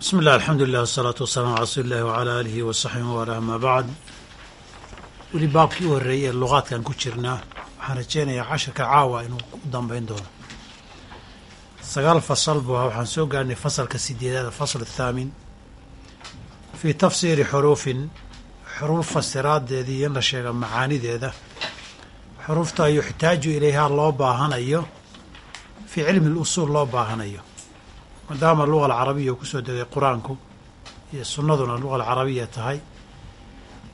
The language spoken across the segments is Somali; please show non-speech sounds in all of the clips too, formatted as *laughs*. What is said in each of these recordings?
bismi illah alxamdulilah wasalaatu wasalaamu ala rasuuli illahi wacalaa aalihi wa saxbihi wala amaa bacd weli baabkii u horreeyey ee luqaadkan ku jirnaa waxaan rajeynayaa casharka caawa inuu u dambeyn doono. Sagaal fasal buu ahaa waxaan soo gaarnay fasalka sideedaad fasl athaamin fii tafsiiri xuruufin xuruuf fasiraadeedii in la sheega macaanideeda. Xuruufta yuxtaaju ilayhaa loo baahanayo fii cilmi lusuul loo baahanayo maadaama luga alcarabiya uu ku soo degay qur'aanku iyo sunnaduna luga alcarabiya tahay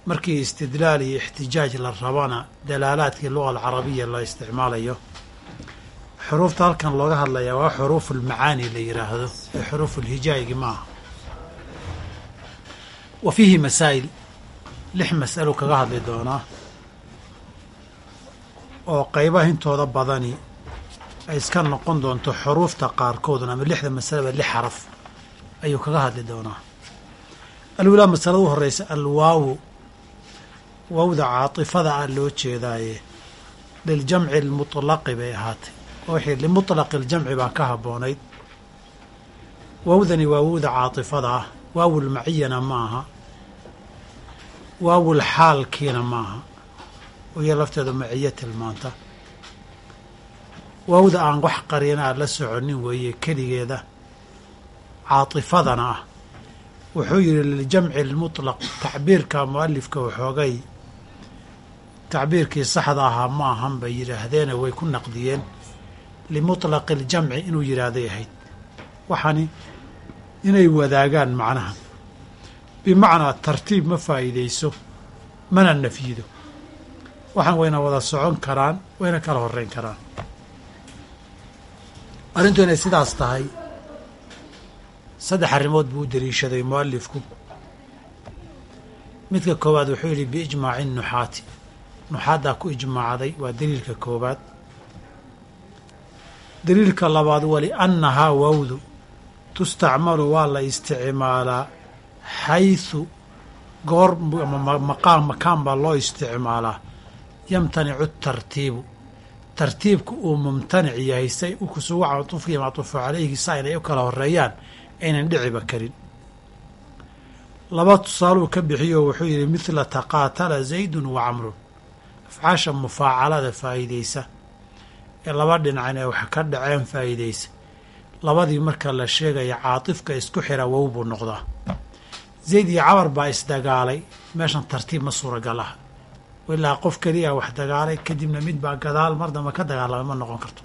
markii istidlaal iyo ixtijaaj la rabana dalaalaadkii luga alcarabiya la isticmaalayo xuruufta halkan looga hadlayaa waa xuruuf ulmacaani la yidhaahdo ee xuruuf ulhijaayigi maaha wa fiihi masaa'il lix mas'alo kaga hadli doonaa oo qaybaha intooda badani ay iska noqon doonto xuruufta qaarkooduna ama lixda masalaba lix xaraf ayuu kaga hadli doonaa. Alulaa masalada u horeysa alwaawu waawda caatifada ah loo jeedaaye. Liljamci almutlaqi bay ahaatay. Oo wixii limutlaqi aljamci baa ka habboonayd waawdani waa wawda caatifada ah. Waawul maciyana ma aha. Waawul xaalkiina ma aha. Iyo lafteedu maciyo tilmaanta waawda aan wax qariinaa la soconin weeye keligeeda caatifadana ah. Wuxuu yidhi liljamci lmutlaq tacbiirka mualifka waxoogay tacbiirkii saxda ahaa ma ahan bay yidhaahdeene way ku naqdiyeen. Limutlaqi iljamci inuu yidhaahday ahayd. Waxaani inay wadaagaan macnaha. Bimacnaa tartiib ma faa'iidayso mana nafyido. Waxaan wayna wada socon karaan wayna kala horeyn karaan arrintu inay sidaas tahay saddex arrimood buu u daliishaday mualifku midka koowaad wuxuu yidhi biijmaaci nuxaati. Nuxaaddaa ku ijmaacday waa daliilka koowaad. Daliilka labaad waliannahaa wawdu tustacmalu waa la isticmaalaa xaysu goor maqaam makaan baa loo isticmaalaa. Yamtanicu tartiibu tartiibka uu mumtanic yahay say ukusugu catufiya mactuufu calayhi saa inay u kala horeeyaan aynan dhiciba karin. Laba tusaaluu ka bixiyo wuxuu yidhi midla taqaatala zaydun wa camrun. Afcaasha mufaacalada faa'iidaysa ee laba dhinacin ee wax ka dhaceen faa'iidaysa labadii marka la sheegaya caatifka isku xira wow buu noqdaa. Zayd iyo camar baa isdagaalay meeshan tartiib ma suuragal ah ilaa qof keliya wax dagaalay kadibna mid baa gadaal mar damba ka dagaalamay ma noqon karto.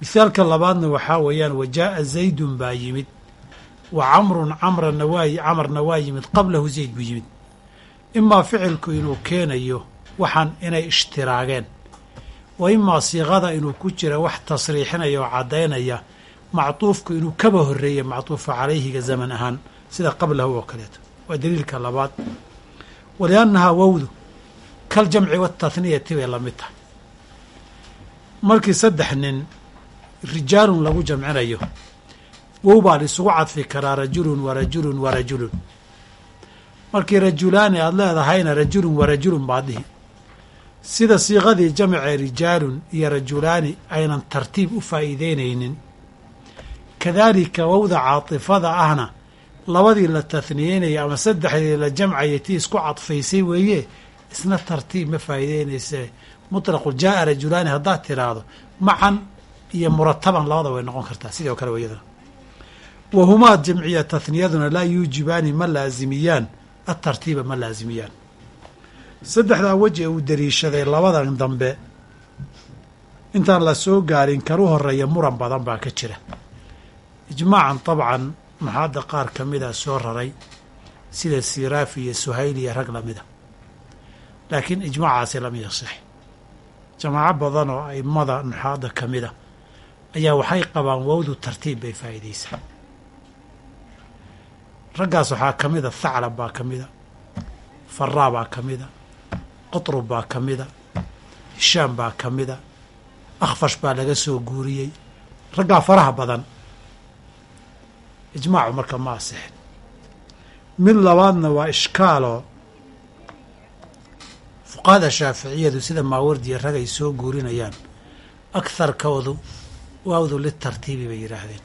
Mithaalka labaadna waxaa weeyaan wa jaa'a zaydun baa yimid wa camrun camrana waa camarna waa yimid qablahu zayd buu yimid. Imaa ficilku inuu keenayo waxaan inay ishtiraageen wa imaa siiqada inuu ku jira wax tasriixinaya oo caddaynaya mactuufku inuu kaba horreeya mactuufa calayhiga zaman ahaan sida qablahu oo kaleeto. Waa daliilka labaad waliannahaa wawdu kal jamci watathniyati bay la mid tahay. Markii saddex nin rijaalun lagu jamcinayo wow baa la isugu cadfi karaa rajulun wa rajulun wa rajulun. Markii rajulaani aada leedahayna rajulun wa rajulun baad dhihi. Sida siiqadii jamcee rijaalun iyo rajulaani aynan tartiib u faa'iideynaynin kadaalika wawda caatifada ahna labadii la tahniyeynaya ama saddexdii la jamcayay tii isku cadfaysay weeye isna tartiib ma faa'iideynayse. Mutlaqu jaa'a rajulaani haddaad tiraahdo macan iyo murataban labada way noqon kartaa sidoo kale wayadana wahumaa jamciya tahniyaduna laa yuujibaani ma laasimiyaan atartiiba ma laasimiyaan saddexdaa weji uu daliishaday labadan dambe intaan la soo gaarin karu horreeya muran badan baa ka jira. Ijmaacan dabcan maxaadda qaar ka mida soo raray sida siraafi iyo suhayl iyo rag lamida laakiin ijmaacaasi lam yasix jamaaco badan oo aimada nuxaadda ka mida ayaa waxay qabaan wawdu tartiib bay faa'iidaysaa raggaas waxaa ka mida thaclab baa ka mida faraa baa ka mida qutrub baa ka mida hishaam baa ka mida akhfash baa laga soo guuriyey. Raggaa faraha badan ijmaacu marka ma asixin mid labaadna waa ishkaaloo fuqahada shaaficiyadu sida maawardiya rag ay soo guurinayaan agharkoodu waawdu litartiibi bay yidhaahdeen.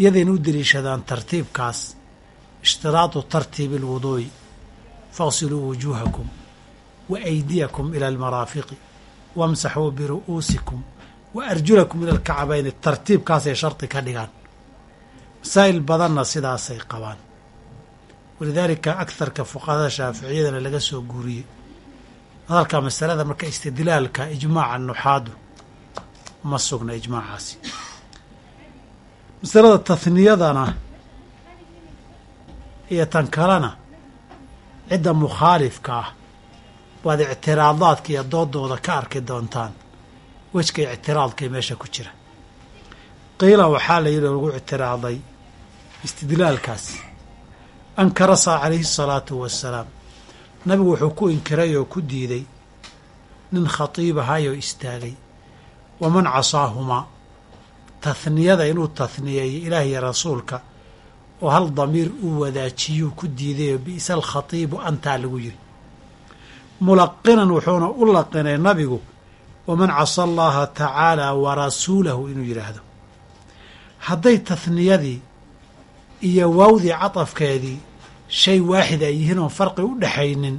Iyadayna u deliishadaan tartiibkaas ishtiraadu tartiibi alwuduu'i faqsiluu wujuuhakum wa aydiyakum ila almaraafiqi wamsaxuu biru'uusikum wa arjulakum ila alkacbayni. Tartiibkaasay shardi ka dhigaan masaa'il badanna sidaasay qabaan. Walidaalika agharka fuqahada shaaficiyadana laga soo guuriyey. Hadalka masalada marka istidlaalka ijmaaca nuxaadu. Ma sugna ijmaacaasi. Masalada tahniyadana iyo tan kalena cidda mukhaalifka ah waad ictiraadaadka iyo doodooda ka arki doontaan. Wejka ictiraadkae meesha ku jira. Qiila waxaa la yidhi lagu ictiraaday istidlaalkaas. Ankara saa calayhi salaatu wasalaam nabigu wuxuu ku inkiray oo ku diiday nin khatiib ahayoo istaagay. Waman casaahumaa tahniyada inuu tahniyeeyo ilaah iyo rasuulka oo hal damiir uu wadaajiyuu ku diidayoo bi'sa alkhatiibu antaa lagu yiri mulaqinan wuxuuna u laqinay nabigu waman casa allaha tacaala wa rasuulahu inuu yidhaahdo. Hadday tahniyadii iyo waawdii cadafkeedii shay waaxid ay yihiin oon farqi u dhexaynin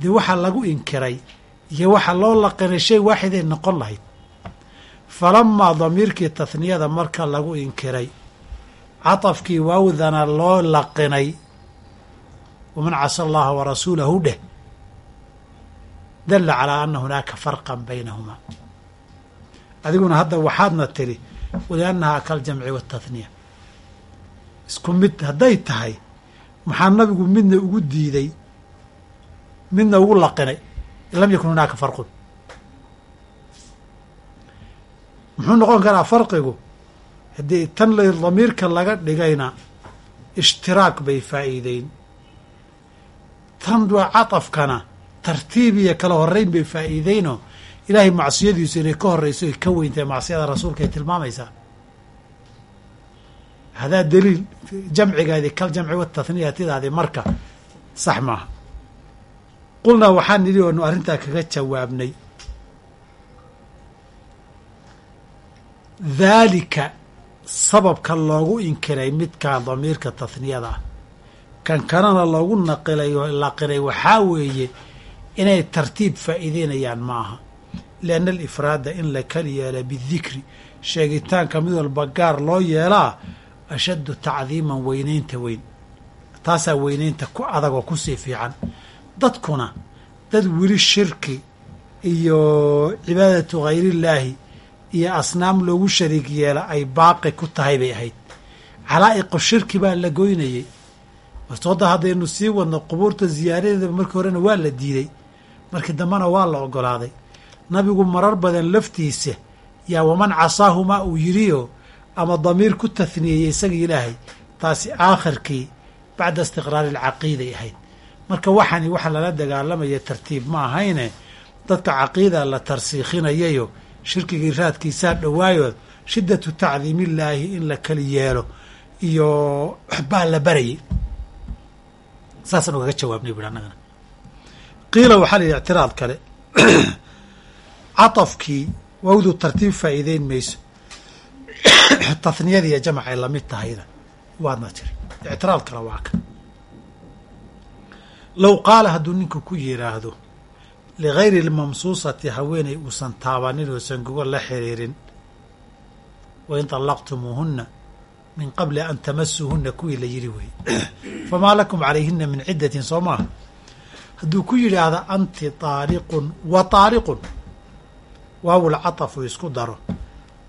dee waxaa lagu inkiray iyo waxaa loo laqinay shay waaxiday noqon lahayd. Falamaa damiirkii tahniyada marka lagu inkiray cadafkii waawdana loo laqinay waman casa allaha wa rasuulahu dheh dalla calaa ana hunaaka farqan baynahumaa adiguna hadda waxaadna tiri waliannahaa kaljamci waatahniya isku mid hadday tahay maxaa nabigu midna ugu diiday midna ugu laqinay in lam yakun hunaaka farqun. Muxuu noqon karaa farqigu? Haddii tan la damiirka laga dhigayna ishtiraak bay faa'iideyn tan waa cadafkana tartiib iyo kala horeyn bay faa'iideyno ilaahay macsiyadiisu inay ka horreyso ay ka weyntahay macsiyada rasuulka ay tilmaamaysaa hadaa daliil jamcigaadi kal jamci watathniyatidaadi marka sax maaha qulnaa waxaan nidhi oonu arrintaa kaga jawaabnay daalika sababka loogu inkiray midkaa damiirka tathniyada ah kan kalena loogu naqilay laqinay waxaa weeye inay tartiib faa'iideynayaan ma aha lianna alifraada in la kali yeela bidikri sheegitaanka mid walba gaar loo yeelaa ashaddu tacdiiman weynaynta weyn. Taasaa weynaynta ku adag oo ku sii fiican. Dadkuna dad weli shirki iyo cibaadatu hayrillaahi iyo asnaam loogu shariig yeela ay baaqi ku tahay bay ahayd. Calaa'iqu shirki baa la goynayey wartooda haddaynu sii wadno qubuurta ziyaaradeedaba markii horena waa la diiday markii dambena waa la ogolaaday. Nabigu marar badan laftiisa yaa waman casaahumaa? uu yidhioo ama damiir ku tahniyeeyey isagii ilaahay taasi aakhirkii bacda istiqraari alcaqiiday ahayd. Marka waxani waxa lala dagaalamaya tartiib ma ahayne dadka caqiida la tarsiikhinayayo shirkigii raadkiisaa dhowaayood shiddatu tacdiimillaahi in la kali yeelo iyo baa la barayay saasaan ugaga jawaabnay buhi annagana. Qiila waxaa la yidhi ictiraad kale. *clears throat* Catafkii wawdu tartiib faa'iideyn mayso tathniyadiiyo jamacay la mid tahayna waadna tiri. Ictiraad kale waa ka. Low qaala hadduu ninku ku yidhaahdo ligayri lmamsuusati haweeney uusan taabanin oosan gogo la xiriirin wain طallaqtumuuhuna min qabli an tamasuuhuna kuwii la yidhi wey *clears throat* famaa lakum calayhina min ciddatin soo maaha hadduu ku yidhaahdo anti taariqun wa taariqun. Waawul catafu isku daro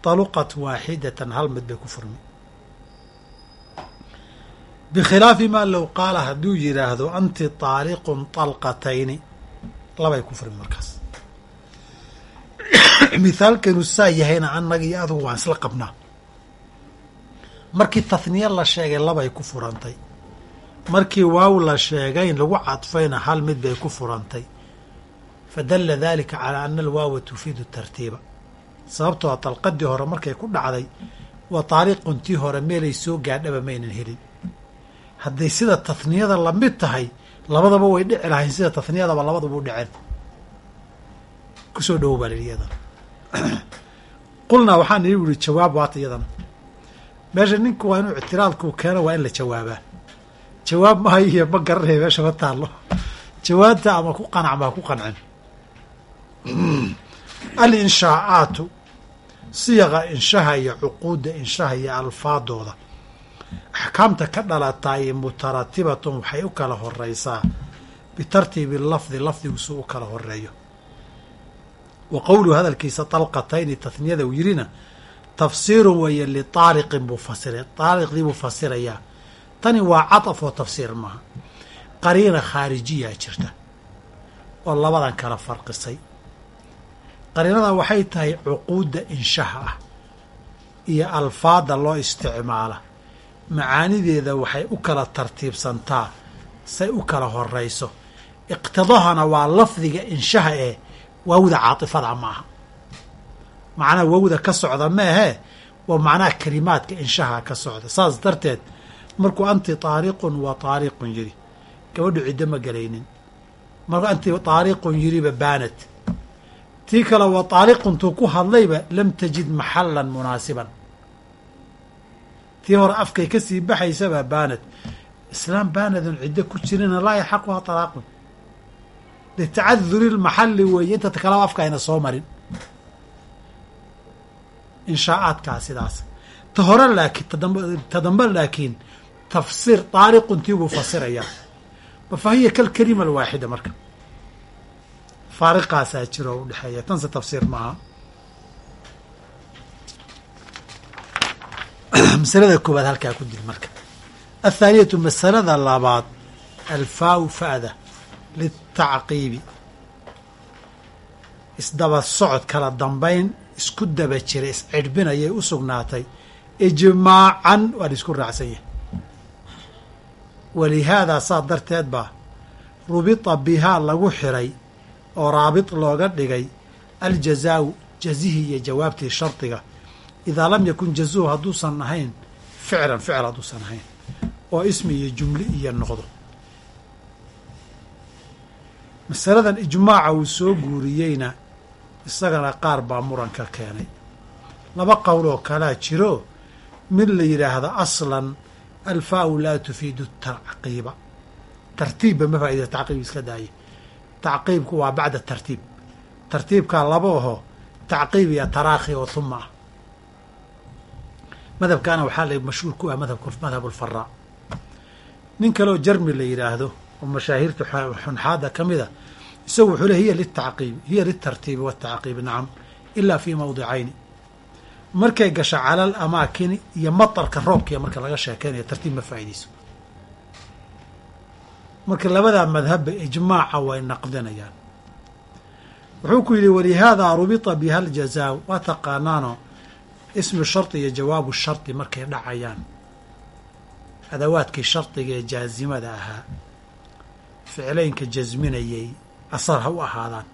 taluqat waaxidatan hal mid bay ku furmi bikhilaafi maa low qaala hadduu yidhaahdo anti taariqun talqatayni labay ku furmi markaas mithaalkanu saa yahayna annaga iyo adugu waan isla qabnaa markii tahniye la sheegay labay ku furantay markii waaw la sheegay lagu cadfayna hal mid bay ku furantay fadalla dalika calaa ana alwaawa tufiidu tartiiba sababtoo a dalqadii hore markay ku dhacday waa taariiquntii hore meelay soo gaadhaba maynan helin. Hadday sida tahniyada la mid tahay labadaba way dhici lahayn sida tahniyadaba labadaba u dhaceen ku soo dhowo baa lihi iyadana *clears throat* qulnaa waxaan ii uri jawaab waata iyadana meesha ninku waa inuu ictiraadkuu keeno waa in la jawaabaa. Jawaab mahayiyo ma garanaya meesha ma taallo. Jawaabta ama ku qanac maa ku qancin *clears throat* alinshaa'aatu siyaqa inshaha iyo cuquudda inshaha iyo alfaadooda. Axkaamta ka dhalataa mutaratibatun waxay u kala horeysaa bitartiibi lafdi lafdigu suu u kala horeeyo wa qowluhu hadalkiisa dalqatayni tahniyada uu yidhina tafsiirun weeye litaariqin buu fasiray taariqdii buu fasirayaa tani waa cadaf oo tafsiir maaha. Qariina khaarijiyaa jirta oo labadan kala farqisay qariinada waxay tahay cuquudda inshaha ah iyo alfaadda loo isticmaala macaanideeda waxay u kala tartiibsantaa say u kala horeyso iqtidahana waa lafdiga inshaha ee waawda caatifada ma aha macnaha wawda ka socda ma ahee waa macnaha kelimaadka inshaha ka socda. Saas darteed markuu anti taariqun wa taariqun yidhi gabadhu ciddo ma gelaynin markuu anti taariqun yidhiba baanad tii kale wa taariquntuu ku hadlayba lam tajid maxalan munaasiban. Tii hore afkay ka sii baxaysaba baanad. Islaam baanadun ciddo ku jirina laa yaxaquha talaaqun. Litacaduri lmaxalli weeye inta kalaba afka ayna soo marin. Inshaa'aadkaa sidaas. Ta hore laakiin ta dambe laakiin tafsiir taariquntii buu fasirayaa fa hiya kalkalima alwaaxida marka faariqaasaa jiro o udhexeeya tanse tafsiir maaha. *clears throat* Masalada koowaad halkaa ku dil marka. Athaaniyatu masalada labaad alfaawu fa'da litacqiibi isdaba socod kala dambayn isku daba jira iscidhbinayay u sugnaatay. Ijmaacan waa la isku raacsan yahay. Walihaadaa saa darteed baa rubita bihaa lagu xiray oo raabit looga dhigay aljazaau jazihii iyo jawaabtii shardiga. Idaa lam yakun jazuhu hadduusan ahayn ficlan ficil hadduusan ahayn oo ismi iyo jumli iyo noqdo. Masaladan ijmaaca uu soo guuriyeyna isagana qaar baa muranka keenay. Laba qowl oo kalaa jiro mid la yidhaahdo aslan alfaau laa tufiidu tacqiiba tartiibba ma faa'idaysa tacqiib iska daaye tacqiibku waa bacda tartiib. Tartiibkaa laba aho tacqiib iyo taraakhi oo huma ah. Madhabkaana waxaa la mashhuur ku ah madhab ulfaraa nin kaleoo jarmi la yidhaahdo oo mashaahiirta xunxaada ka mida isagu wuxuu le hiya litacqiibi hiya litartiibi watacqiibi nacam ilaa fii mawdicayni markay gasho cala alamaakini iyo matarka roobkiya marka laga sheekeynayo tartiib ma faa'idayso marka labadaa madhabba ijmaaca way naqdinayaan wuxuu ku yidhi walihaadaa rubita biha aljazaa waa taqaanaano ismu shardi iyo jawaabu shardi markay dhacayaan. Adawaadkii shardiga ee jaazimada ahaa ficlaynka jasminayay asar ha u ahaadaan.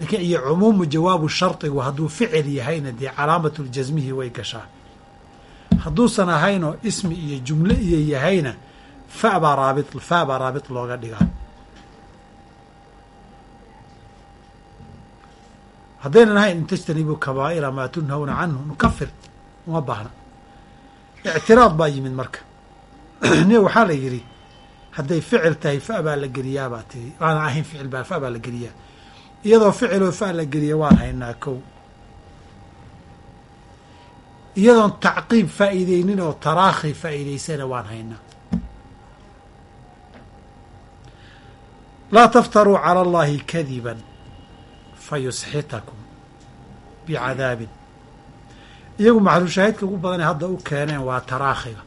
Laakiin iyo cumuumu jawaabu shardigu hadduu ficil yahayna dee calaamatuljasmihi way gashaa. Hadduusan ahaynoo ismi iyo jumle iyo yahayna fa baa raabit fa baa raabit looga dhigaa. Haddaynan ahayn in tajtanibuu kabaa'ira maa tunhawna canhu nukafir uma baahna. Ictiraad baa yimid marka. *clears throat* Ni waxaa la yidhi hadday ficil tahay fa baa la geliyaa baa tiri. Waana ahayn ficil baa fa baa la geliyaa. Iyadoo ficiloo fa la geliya waan haynaa kow. Iyadoon tacqiib faa'iideynin oo taraakhi faa'iidaysana waan haynaa laa taftaruu cala allahi kadiban fayusxitakum bicadaabin iyagu maxalushaahidka ugu badanee hadda u keeneen waa taraakhiga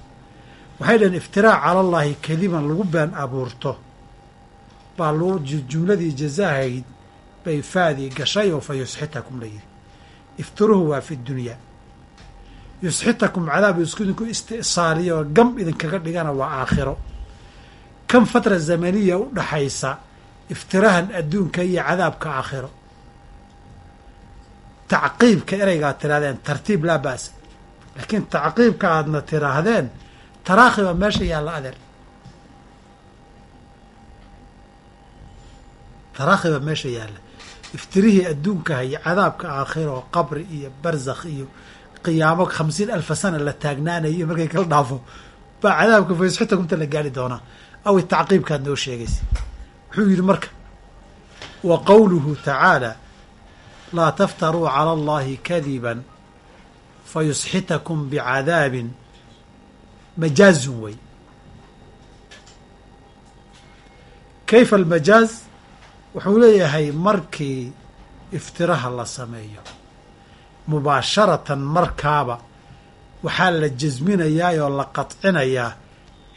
waxay dhaheen iftiraac cala allaahi kadiban lagu been abuurto. Baa loo jumladii jazahayd bay faadii gashay oo fa yusxitakum la yidhi. Iftiruhu waa fi dunyaa yusxitakum cadaab isku idinku isti'saaliya oo gam idinkaga dhigana waa aakhiro. Kan fatra zamaniya u dhaxaysa iftirahan adduunka iyo cadaabka aakhiro. Tacqiibka ereygaad tirahdeen tartiib laa ba'sa laakiin tacqiibka aadna tiraahdeen taraakhi baa meesha yaalla adeer taraakhi baa meesha yaalla. Iftirihii adduunkaha iyo cadaabka aakhiro qabri iyo barzakh iyo qiyaamo khamsiin alfa sana la taagnaanayo markay kala dhaafo baa cadaabka fayusxitakumta la gaari doonaa. Aw tacqiibkaad noo sheegaysa wuxuu yidhi marka wa qowluhu tacaala laa taftaruu cala allahi kadiban fayusxitakum bicadaabin majaazun wey. Kayfa almajaaz? Wuxuu leeyahay markii iftiraha la sameeyo mubaasharatan markaaba waxaa la jasminayaa oo la qadcinayaa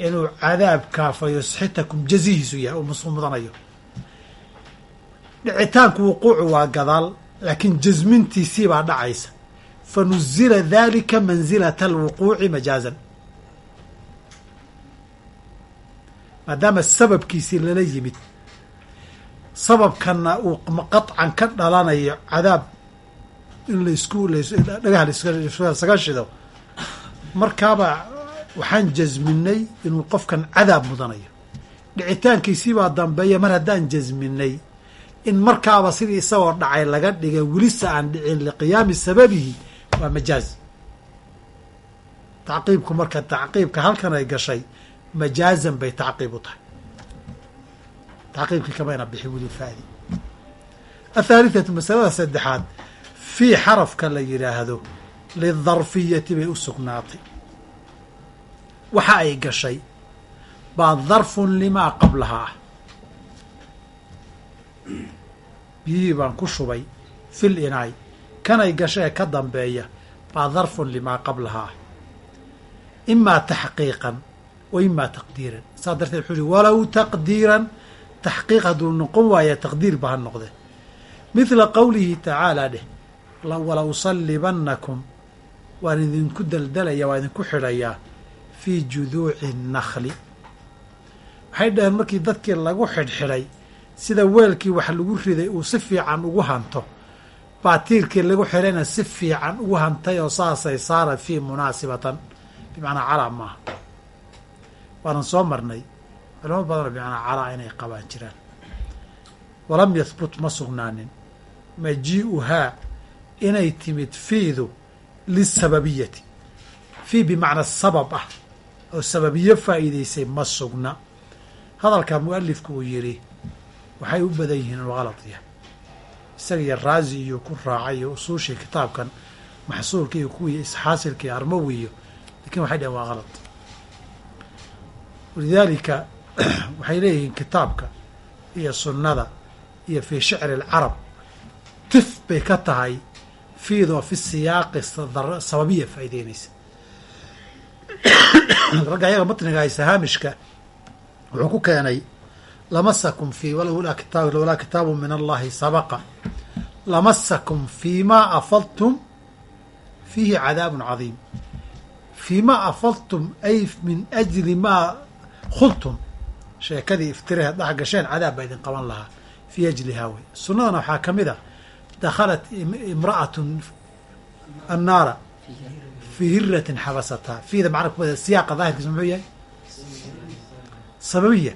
inuu cadaabkaa fa yusxitakum jazihiisu yahay uu mudanayo. Dhicitaanku wuquucu waa gadaal laakiin jasmintiisii baa dhacaysa. Fa nuzila dalika mansilata alwuquuci majaazan maadaama sababkiisii lala yimid sababkanna uu qaطcan ka dhalanayo cadaab in la isku dhagaha lasaga markaaba waxaan jasminay inuu qofkan cadaab mudanayo. Dhicitaankiisiibaa dambeeya mar haddaan jasminay in markaaba sidii isagoo dhacay laga dhigay welisa aan dhicin liqiyaami sababihi waa majaaz. Tacqiibku marka tacqiibka halkan ay gashay majaazan bay tacqiib u tahay. Tacqiibkii kamayna bixi weli faadi athaalithatu masalada saddexaad fii xarafka la yidhaahdo lidarfiyati bay u sugnaatay waxa ay gashay baa darfun limaa qablaha ah. Biyihii baan ku shubay fil inaay kanay gasha ee ka dambeeya baa darfun limaa qablaha ah. Imaa taxqiiqan wa imaa taqdiiran. Saas darteed wuxuu uhi walow taqdiiran taxqiiq hadduu noqon waaya taqdiir ba ha noqde. Mithla qowlihi tacaala dheh wala usallibannakum waan idinku daldalaya waan idinku xidhayaa fii juduuci nakli waxay dhaheen markii dadkii lagu xidhxidhay sida weelkii wax lagu riday uu si fiican ugu hanto. Baatiirkii lagu xidhayna si fiican ugu hantay oo saasay saara fii munaasibatan. Bimacnaa calaa maaha. Waanan soo marnay. Culamo badanoo bimacnaa calaa inay qabaan jiraan. Walam yahbut ma sugnaanin. Majii'uhaa inay timid fiidu lisababiyati fii bimacna sabab ah oo sababiyo faa'iidaysay ma sugna. Hadalka mu'alifku uu yidhi waxay u badan yihiin inuu halad yahay isaga iyo raazi iyo ku raacay iyo usuushii kitaabkan maxsuulka iyo kuwii isxaasilka iyo armawi iyo laakiin waxay dhaheen waa halad walidaalika *clears throat* waxay leeyihiin kitaabka iyo sunnada iyo fii shicri alcarab. Tif bay ka tahay fiidoo fi siyaaqi sababiya faa'ideynaysa *coughs* ragga ayaga matniga haysa haamishka. Wuxuu ku keenay lamasakum fi lowlaa kitaabu min allahi sabaqa. Lamasakum fii ma afadtum fiihi cadaabun cadiim. Fii ma afadtum ay min ajli maa khultum. Sheekadii iftiraheed dhex gasheen cadaab baa idin qaban lahaa fii ajlihaa wey. Sunnadana waxaa ka mid a dakhalat imra'atun annaara fii hiratin xabasataa fiida macna kumada siyaaqa daahirkiisa muxuu yahay sababiya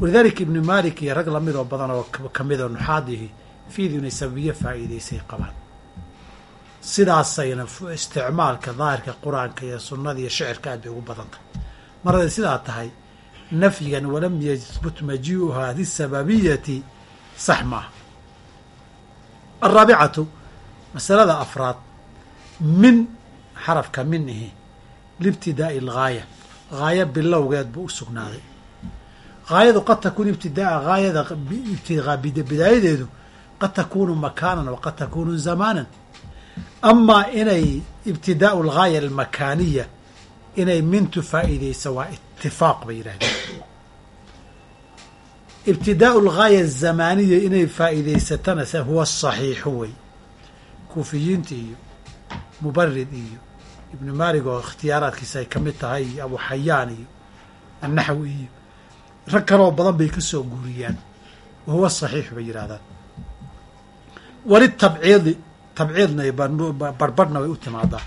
walidaalika ibni malik iyo rag la mid oo badan oo ka mid oo nuxaadihi fiidu inay sababiyo faa'iidaysay qabaan sidaasayna isticmaalka daahirka qur'aanka iyo sunnada iyo shicirka aad bay ugu badan tahay mar haday sidaa tahay nafyigan walam yahbut majii'uhaa lisababiyati sax maaha alraabicatu masalada afraad min xarafka min ihi liibtidaa'i algaaya gaaya bilowgeed buu u sugnaaday. Gaayadu qad takuunu ibtidaaa gaayada bidaayadeedu qad takuunu makaanan wa qad takuunu zamaanan. Amaa inay ibtidaau algaaya almakaaniya inay mintu faa'iidaysa waa itifaaq bay yidhahdeen ibtidaau algaaya azamaaniya inay faa'iidaysatana huwa asaxiixu wey. Kuufiyiinta iyo mubarid iyo ibnu maalig oo ikhtiyaaraadkiisa ay ka mid tahay iyo abu xayaan iyo annaxwi iyo rag kaloo badan bay ka soo guuriyaan. Wa huwa saxiix bay yidhahdaan walitabciidi tabciidna barbadhna way u timaadaa.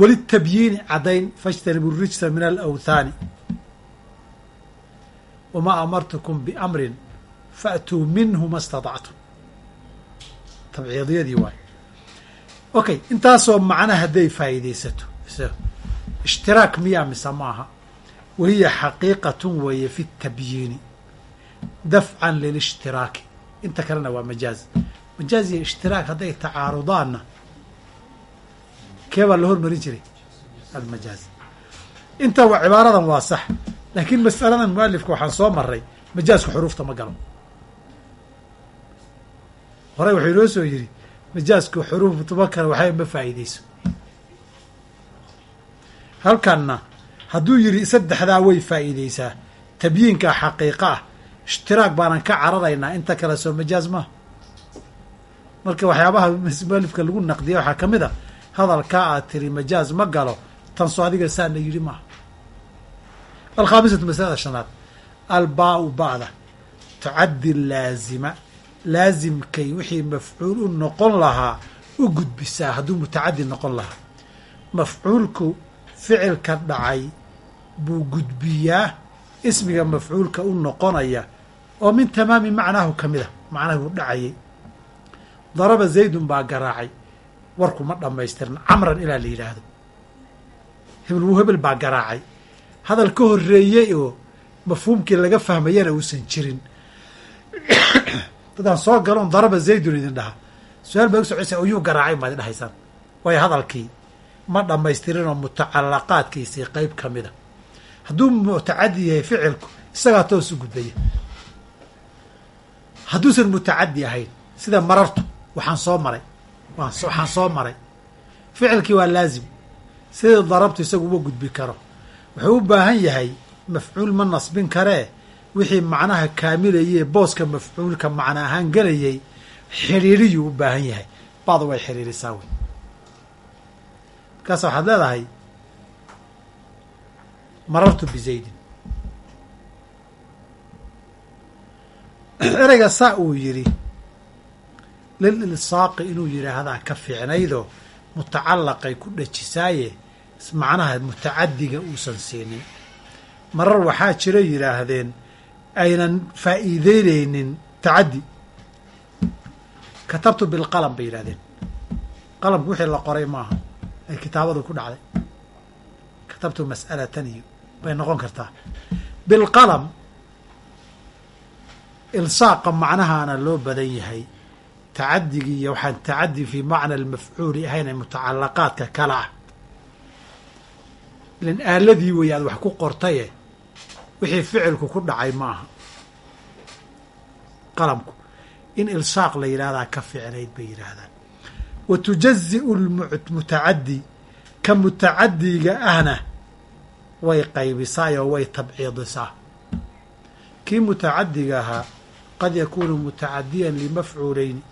Walitabyiini caddayn fajtanibu rijsa min alawthaani. Wamaa amartukum biamrin faatuu minhu ma statactum tabciidiyadii waay okay intaasoo macna hadday faa'iidaysato. Ishtiraak miyaa mise maaha wahiya xaqiiqatun weeye fi tabyiini. Dafcan lilishhtiraaki inta kalena waa majaaz. Majaaz iyo ishtiraak hadday tacaarudaanna kee baa la hormarin jiray? Almajaaz inta wa cibaaradan waa sax laakiin mas'aladan mualifka waxaan soo maray majaazku xuruufta ma galo. Horey wuxuu inoo soo yidhi majaazku xuruuftuma kale waxay ma faa'iideyso halkanna hadduu yidhi saddexdaa way faa'iideysaa tabyiinka xaqiiqa ah. Ishtiraak baanan ka cararaynaa inta kale soo majaaz maaha marka waxyaabaha mualifka lagu naqdiya waxaa ka mid a hadalkaa aad tiri majaaz ma galo tan soo adiga saana yidhi maaha alkhaamisatu masalada shanaad. Albaa-u ba'da. Tucaddi laazima laasimkay wixii mafcuul u noqon lahaa u gudbisaa hadduu mutacadi noqon lahaa. Mafcuulku ficilka dhacay buu gudbiyaa ismiga mafcuulka u noqonaya oo min tamaami macnaahu ka mid a macnahu dhacayay. Daraba zaydun baa garaacay warku ma dhammaystirna camran ilaa la yidhaahdo. Hebel wuu hebel baa garaacay. Hadal ka horreeyey oo mafhuumkii laga fahmayana uusan jirin dadaan soo galoon daraba zaydun idin dhaha. Su'aal baa gsoceysa oyuu garaacay? maad idhahaysaan waayo hadalkii ma dhammaystirinoo mutacalaqaadkiisii qeyb ka mida hadduu mutacadi yahay ficilku isagaa toos u gudbaya. Hadduusan mutacadi ahayn sida marartu waxaan soo maray waxaan soo maray. Ficilkii waa laazim. Sida darabtu isagu uma gudbi karo. Wuxuu u baahan yahay mafcuul ma nasbin karee wixii macnaha kaamilayee booska mafcuulka macno ahaan gelayay xidhiiriyuu u baahan yahay. Bacdu way xidhiirisaa wey markaas waxaad leedahay marartu bizaydin *clears throat* ereyga saa uu yidhi lil ilsaaqi inuu yidhaahdaa ka fiicnaydoo mutacallaqay ku dhajisaaye macnaha mutacadiga uusan siinin. Marar waxaa jira yidhaahdeen aynan faa'iideyneynin tacaddi. Katabtu bilqalam bay yidhahdeen qalamku wixii la qoray maaha ay kitaabadu ku dhacday. Katabtu mas'alatan iyo bay noqon kartaa. Bilqalam ilsaaqa macnahaana loo badan yahay. Tacadigii iyo waxaan tacadi fii macna almafcuuli ahayn ee mutacalaqaadka kale ah. Ilan aaladii wey aad wax ku qortaye wixii ficilku ku dhacay maaha. Qalamku. In ilsaaq la yidhahdaa ka ficnayd bay yidhaahdaan wa tujazi'u lmutacaddi ka mutacadiga ahna way qaybisaayoo way tabciidisaa. Kii mutacadiga ahaa qad yakuunu mutacadiyan limafcuuleyni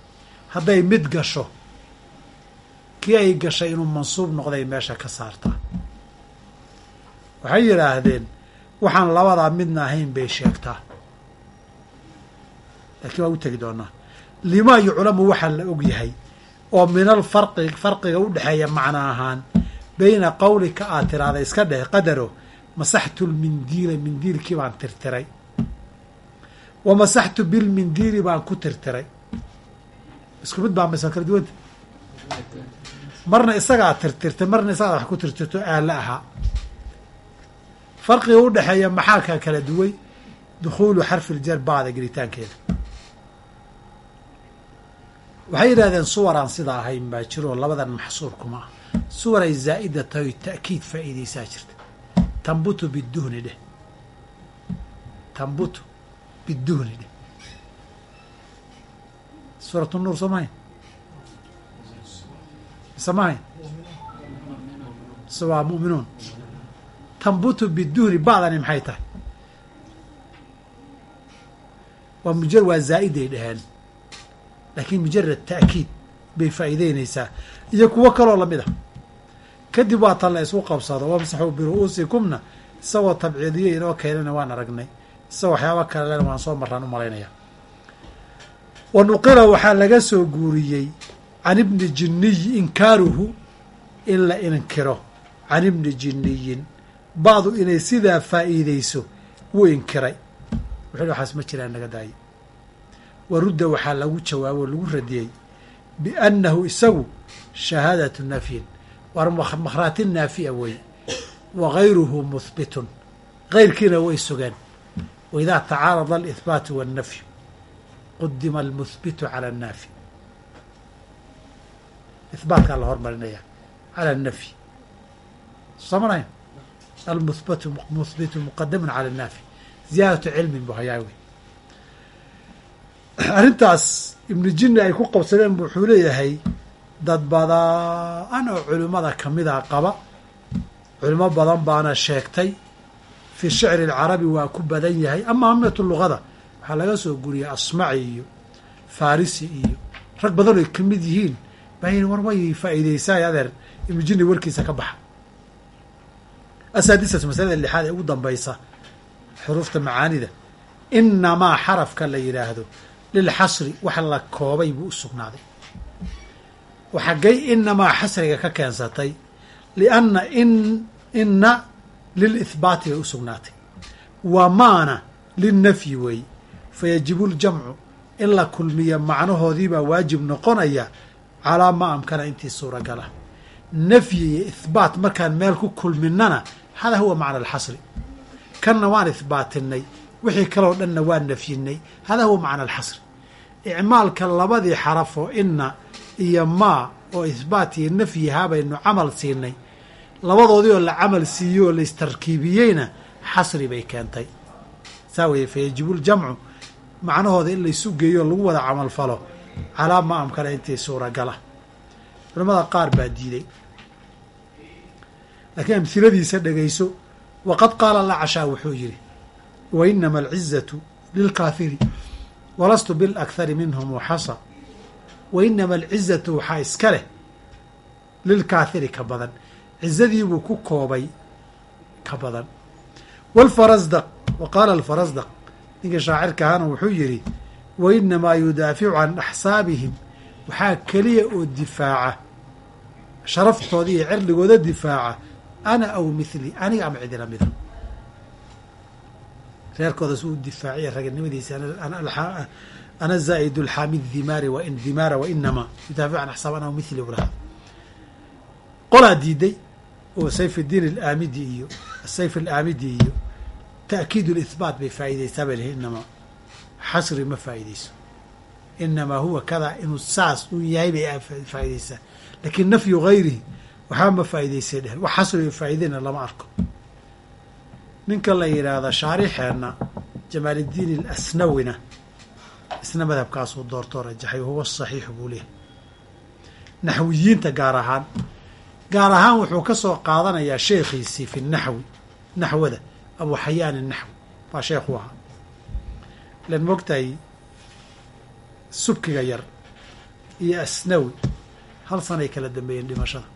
hadday mid gasho kii ay gashay inuu mansuub noqday meesha ka saartaa waxay yidhaahdeen waxaan labadaa midna ahayn bay sheegtaa. Laakiin waa u tegi doonaa. Limaa yuclamu waxaa la og yahay oo min alfarqi farqiga u dhexeeya macno ahaan bayna qawlika aad tiraada iska dheh qadaro masaxtu lmindiila mindiilkii baan tirtiray. Wa masaxtu bilmindiili baan ku tirtiray. Isku mid baa masal kala duwanta marna isagaa tirtirtay marna isagaad wax ku tirtirto aala ahaa farqiga u dhexeeya maxaa ka kala duway dukhuulu xarfi ljar bacda gelitaankeeda. Waxay yidhahdeen suwaraan sidaa ahayn baa jiroo labadan maxsuurkuma ah suwar ay zaa'ida tahay ta'kiid faa'iidaysaa jirta. Tambutu biduhni dheh. Tambutu biduhni dheh. Suuratu nuur soo mahayn mise waa mu'minuun tambutu biduhni bacdani maxay tahay? Waa mujar waa zaa'iday dhaheen. Laakiin mujarad ta'kiid bay faa'iideynaysaa iyo kuwo kaloo la mid a kadib waa tan la isku qabsado. Wamsaxuu biru'uusikumna. Isagoo tabciidiyo inoo keenana waan aragnay. Isagoo waxyaaba kalelena waan soo marraan u malaynaya. Wa nuqila waxaa laga soo guuriyey can ibni jinniyi inkaaruhu in la inkiro. Can ibni jinniyin bacdu inay sidaa faa'iideyso wuu inkiray wuxuu waxaas ma jiraan naga daaye wa rudda waxaa lagu jawaabo lagu radiyey biannahu isagu shahaadatu nafyin. War makhraati naafiya weeye. Wa gayruhu muhbitun gayrkiina way sugeen. Waidaa tacaarada alihbaatu wاnnafyu qudima almuhbitu cala annaafi. Ihbaatkaa la hormarinaya cala annafyi. Soomanayn almuhbatu muhbitu muqadamun cala annaafi ziyaadatu cilmin buu hayaa wey arrintaas ibnu jinni ay ku qabsadeen wuxuu leeyahay dad badan oo culimmada kamida qaba culimo badan baana sheegtay fi shicri alcarabi waa ku badan yahay ama amnatu lugada waxaa laga soo guriyay asmaci iyo farisi iyo rag badan oy ka mid yihiin baa war way faa'iideysaay adeer ibnu jinni warkiisa ka baxa asaadisas masalada lixaad ee ugu dambaysa xuruufta macaanida inamaa xarafka la yidhaahdo lilxasri wax la koobay buu u sugnaaday waxagay inamaa xasriga ka keensatay lianna in inna lilihbaati bay u sugnaatay wa maana linnafyi weey fayajibu ljamcu in la kulmiya macnahoodiibaa waajib noqonaya calaa maa amkana intii suuragala nafyi iyo ihbaat markaan meel ku kulminana hada huwa macna alxasri. Kanna waan ihbaatinay wixii kaloo dhanna waan nafyinay hada huwa macna alxasri. Icmaalka labadii xaraf oo inna iyo maa oo ihbaat iyo nafyihaa baynu camal siinay labadoodii oo la camal siiyey oo la istarkiibiyeyna xasri bay keentay. Saa weeye fayajibu ljamcu macnahooda in laysu geeyo oo lagu wada camal falo calaa maa amkana intii suuragala. Culamada qaar baa diiday laakiin amhiladiisa dhegayso waqad qaala lacashaa wuxuu yidhi wa inama alcizatu lilkaafiri walastu bilakhari minhum waxasa wa inama alcizatu waxaa iska leh lilkaafiri ka badan cizadiibuu ku koobay ka badan. Waalfarasdaq wa qaala alfarasdaq ninkii shaacirka ahaana wuxuu yidhi wa inamaa yudaaficu can axsaabihim waxaa keliya oo difaaca sharaftooda iyo cirdigooda difaaca ana aw mithli aniga ama cidi lamida reerkooda su u difaaciya raganimadiisa ana zaa'id lxaami dimaari wain dimaara wainama yudaaficu can axsaab ana aw mithli ulaha qolaa diiday oo sayf alaamidi iyo asayf alaamidi iyo ta'kiid lihbaat bay faa'iideysaa bay lihi inamaa xasri ma faa'iideyso inamaa huwa kadaa inuu saas uu yahay bay faa'iideysaa laakiin nafyu gayrihi waxaa ma faa'iideysay dhehen wax xasriga faa'iideyna lama arko. Ninka la yidhaahda shaarixeenna jamaaliddiin alasnawina isna madhabkaasuu doortoo rajaxay huwa saxiixu buu leehay naxwiyiinta gaar ahaan gaar ahaan wuxuu ka soo qaadanayaa sheekhiisii fi naxwi naxwada abu xayaan inaxwi baa sheekhu ahaa. Ilan moogtahay subkiga yar iyo asnawi hal sanay kala dambeeyeen dhimashada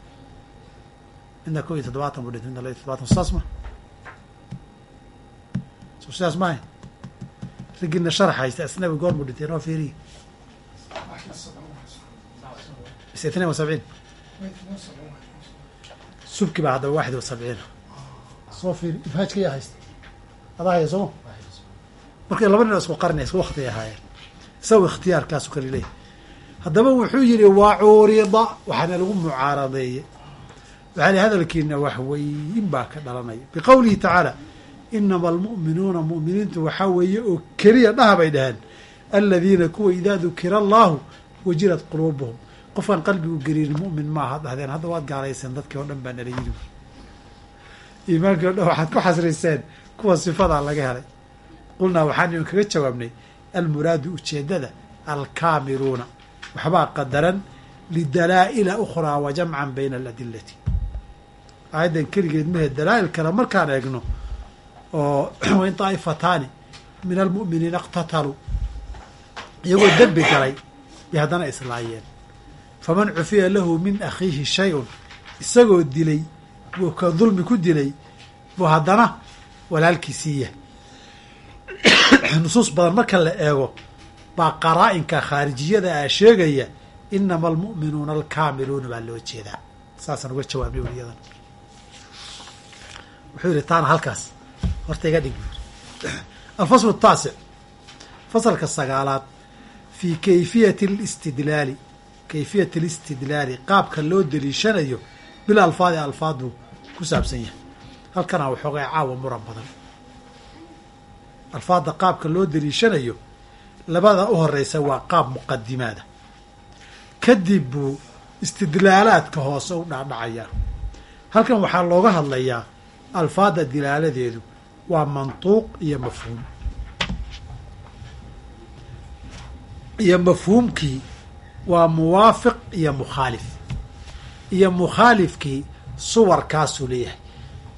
midna ko iyo toddobaatan buu dhintay midna laba iyo toddobaatan saas ma. So sidaas maaha riggina sharax haysta asnawi goor buu dhintay noo fiiriye. Bis itnain wa sabciin? Subki baa haddaba waaxid wa sabciina soo fiiri ifhaajka yaa haysta adaa haya sooma markay laba nin isku qarni isku wakti ahaayeen. Isago ikhtiyaarkaasu kala leeyahy haddaba wuxuu yidhi waa cuurida waxaana lagu mucaaradeeyey li hadalkiina wax weyn baa ka dhalanaya biqowlihi tacaala inama almu'minuuna mu'miniintu waxaa weeye oo keliya dhaha bay dhaheen aladiina kuwa idaa dukira allahu wajilat quluubuhum qofkaan qalbigu geliyin mu'min maaha dhahdeen hadda waad gaalayseen dadkii oo dhan baa nala yiri iimaankii o dhan waxaad ku xasriseen kuwa sifadaa laga helay qulnaa waxaan idin kaga jawaabnay almuraadu ujeedada alkaamiluuna waxbaa qadaran lidalaa'ila ukhraa wa jamcan bayna aladilati aayaddan keligeed mahe dalaa'il kale markaan eegno oo *clears throat* wain daa'ifataani min almu'miniina iqtataluu iyagoo dembi galay bay haddana islaayeen. Faman cufiya lahu min akhiihi shay-un isagoo dilay ka dulmi ku dilay buu haddana walaalkiisii yahay. *clears throat* Nusuus badan marka la eego baa qaraa-inka khaarijiyada ah sheegaya inama almu'minuuna alkaamiluuna baa loo jeedaa. Saasaan uga jawaabnay weliyadan wuxuu yihi taana halkaas. Horta iga dhig alfaslu ataasic fasalka sagaalaad fii kayfiyati alistidlaali kayfiyat alistidlaali qaabka loo deliishanayo bil alfaadi alfaad buu ku saabsan yahay. Halkanaa waxoogay caawa muran badan. Alfaadda qaabka loo deliishanayo labada u horeysa waa qaab muqadimaada kadib buu istidlaalaadka hoose u dhaadhacayaa halkan waxaa looga hadlayaa alfaadda dilaaladeedu waa mantuuq iyo mafhuum. Iyo mafhuumkii waa muwaafiq iyo mukhaalif. Iyo mukhaalifkii suwarkaasuu leeyahay.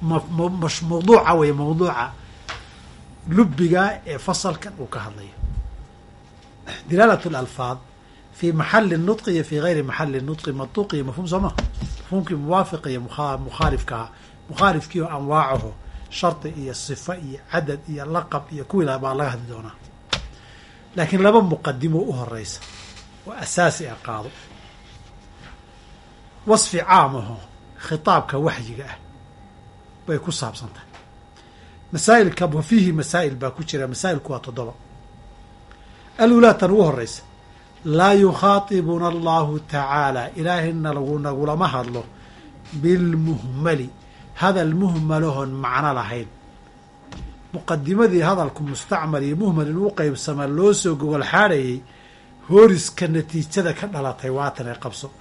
Mawduuca wey mawduuca lubigaa ee fasalkan uu ka hadlayo. Dilaalat lalfaad fi maxali nudqi iyo fi gayri maxali nudqi mantuuq iyo mafhum soo ma mafhuumkii muwaafiq iyo mukhaalifkaa mukhaalifkii oo anwaacaho shardi iyo sifa iyo cadad iyo laqab iyo kuwii baa laga hadli doonaa laakiin laba muqadimo u horeysa oo asaasi a qaado wasfi caam aho khitaabka waxyiga ah bay ku saabsan tahay masaa'ilka wa fiihi masaa'il baa ku jira masaa'ilku waa toddoba alulaa horeysa laa yukhaatibuna allahu tacaala. Ilaahayna lagu nagulama hadlo. Bilmuhmali. Hadal muhmalahon macno lahayn. Muqadimadii hadalku mustacmal iyo muhmal inuu qeybsama loo soo gogol xaadhayay hooriska natiijada ka dhalatay waatanay qabso.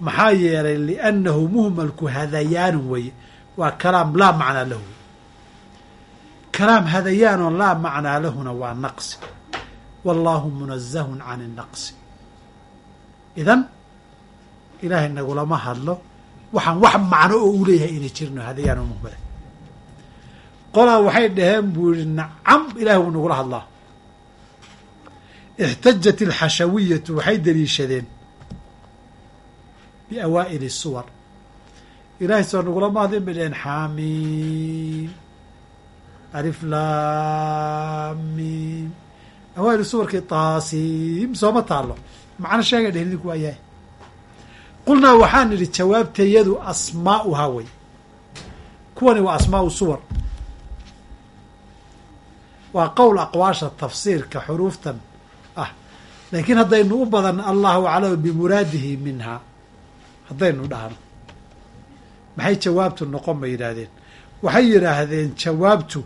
Maxaa yeelay liannahu muhmalku hadayaanu weye waa kalaam laa macnaa lahu. Kalaam hadayaanoo laa macnaa lahuna waa naqsi. Wallaahu munazahun can innaqsi idan ilaahay nagulama hadlo waxaan wax macno oo uu leeyahay inay jirno hadayaan oo muhmale qolaa waxay dhaheen buu yihi nacam ilahay wuu nagula hadlaa. Ixtajat alxashawiyatu waxay daliishadeen biawaa'ili suwar ilahay soo nagulama hadlin bay dhaheen xaamiim alif laamiim awaa'il suwarkii taasiim sooma taalo macno sheegay dhehen idinku waa qulnaa waxaan idhi jawaabtayadu asmaa'uhaa wey kuwani waa asmaau suwar. Waa qowl aqwaasha tafsiirka xuruuftan ah. Laakiin haddaynu u badan allahu aclamu bimuraadihi minhaa haddaynu dhahno maxay jawaabtu noqon bay yidhaahdeen. Waxay yidhaahdeen jawaabtu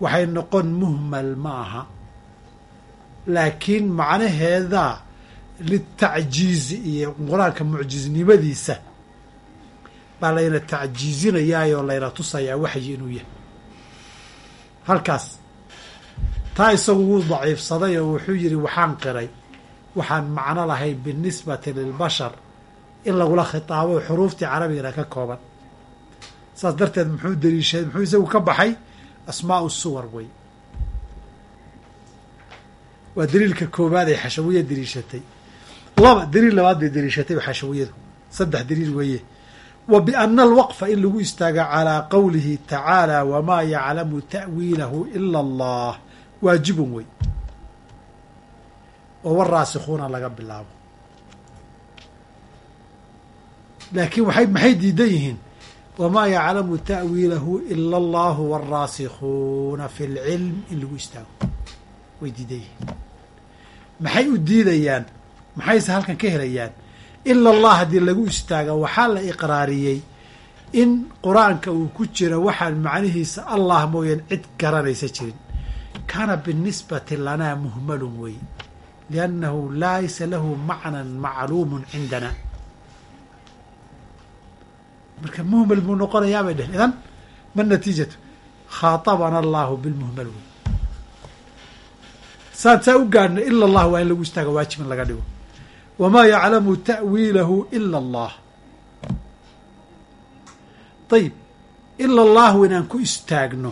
waxay noqon muhmal ma aha. Laakiin macnaheedaa litacjiizi iyo qur'aanka mucjiznimadiisa baa layna tacjiizinayaayoo layna tusayaa waxyi inuu yahay halkaas taa isagu wuu daciifsaday oo wuxuu yidhi waxaan qiray waxaan macno lahayn binisbati lilbashar in lagula khitaabo xuruuftii carabigana ka kooban saas darteed muxuu daliishaday muxuu isagu ka baxay asmaau suwar wey waa daliilka koobaad ay xashawiya daliishatay laba daliil labaad bay daliishatay xashawiyadu saddex daliil weeye. Wa biana alwaqfa in lagu istaago calaa qowlihi tacaala wamaa yaclamu ta'wiilahu ila allah. Waajibun wey. Oo waraasikuuna laga bilaabo. Laakiin waxay maxay diidan yihiin? Wamaa yaclamu ta'wiilahu ila allahu waraasikuuna fi lcilm in lagu istaago. Way diidan yihiin. Maxay u diidayaan maxayse halkan ka helayaan? Ila allah haddii lagu istaaga waxaa la iqraariyey in qur'aanka uu ku jira waxaan macnihiisa allah mooyaan cid garanaysa jirin. Kaana binisbati lanaa muhmalun wey. Liannahu laysa lahu macnan macluumun cindana. Marka muhmal buu noqonayaa bay dhehen idan ma natiijatu? Khaatabana allahu bilmuhmal wey. Saan saa u gaadhna ila allah waa in lagu istaaga waajib in laga dhigo wamaa yaclamu ta'wiilahu ila allah ayib ila allahu inaan ku istaagno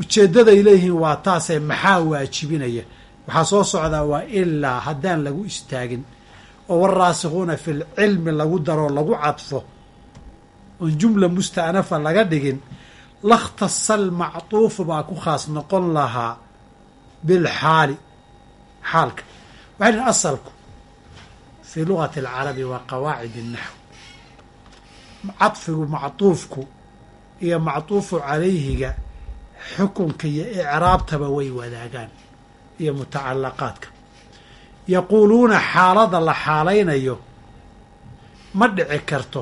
ujeeddaday leeyihiin waa taasee maxaa waajibinaya waxaa soo socdaa waa ilaa haddaan lagu istaagin oo waraasikuuna fi lcilmi lagu daroo lagu cadfo oon jumla musta'nafa laga dhigin lakhtasa almactuufu baa ku khaas noqon lahaa bilxaali xaalka waxay dhihin asalku fii lugati alcarabi waa qawaacid innaxw cadfigu mactuufku iyo mactuufu calayhiga xukunka iyo icraabtaba way wadaagaan iyo mutacalaqaadka yaquuluuna xaalada la xaalaynayo ma dhici karto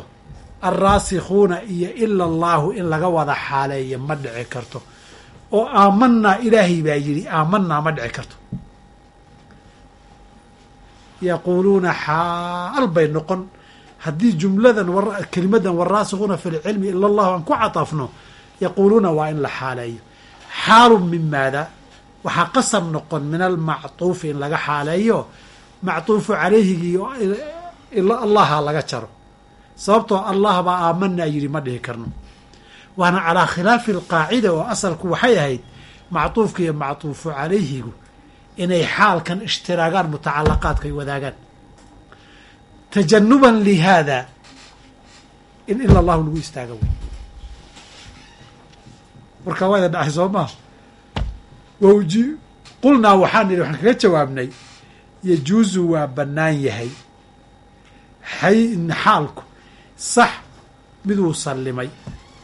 alraasikhuuna iyo ila allaahu in laga wada xaaleeyo ma dhici karto oo aamanaa ilaahay baa yidhi aamanaa ma dhici karto yaquuluuna xaal bay noqon haddii jumladan kelimadan waraasikuuna fi lcilmi ila allahu aan ku catafno yaquuluuna waa in la xaaleeyo xaalun min maada waxaa qasab noqon min almactuufi in laga xaaleeyo mactuufu calayhigii allaha laga jaro sababtoo allah baa aamanaa yidhi ma dhihi karno waana calaa khilaafi alqaacida oo asalku waxay ahayd mactuufka iyo mactuufu calayhigu inay xaalkan ishtiraagaan mutacalaqaadka ay wadaagaan. Tajanuban lihaada in ila allahu lagu istaaga wey markaa waa ida dhacay soo maa wji qulnaa waxaan nidhi waxaan kaga jawaabnay yajuusu waa bannaan yahay. Hay xaalku sax miduu sallimay.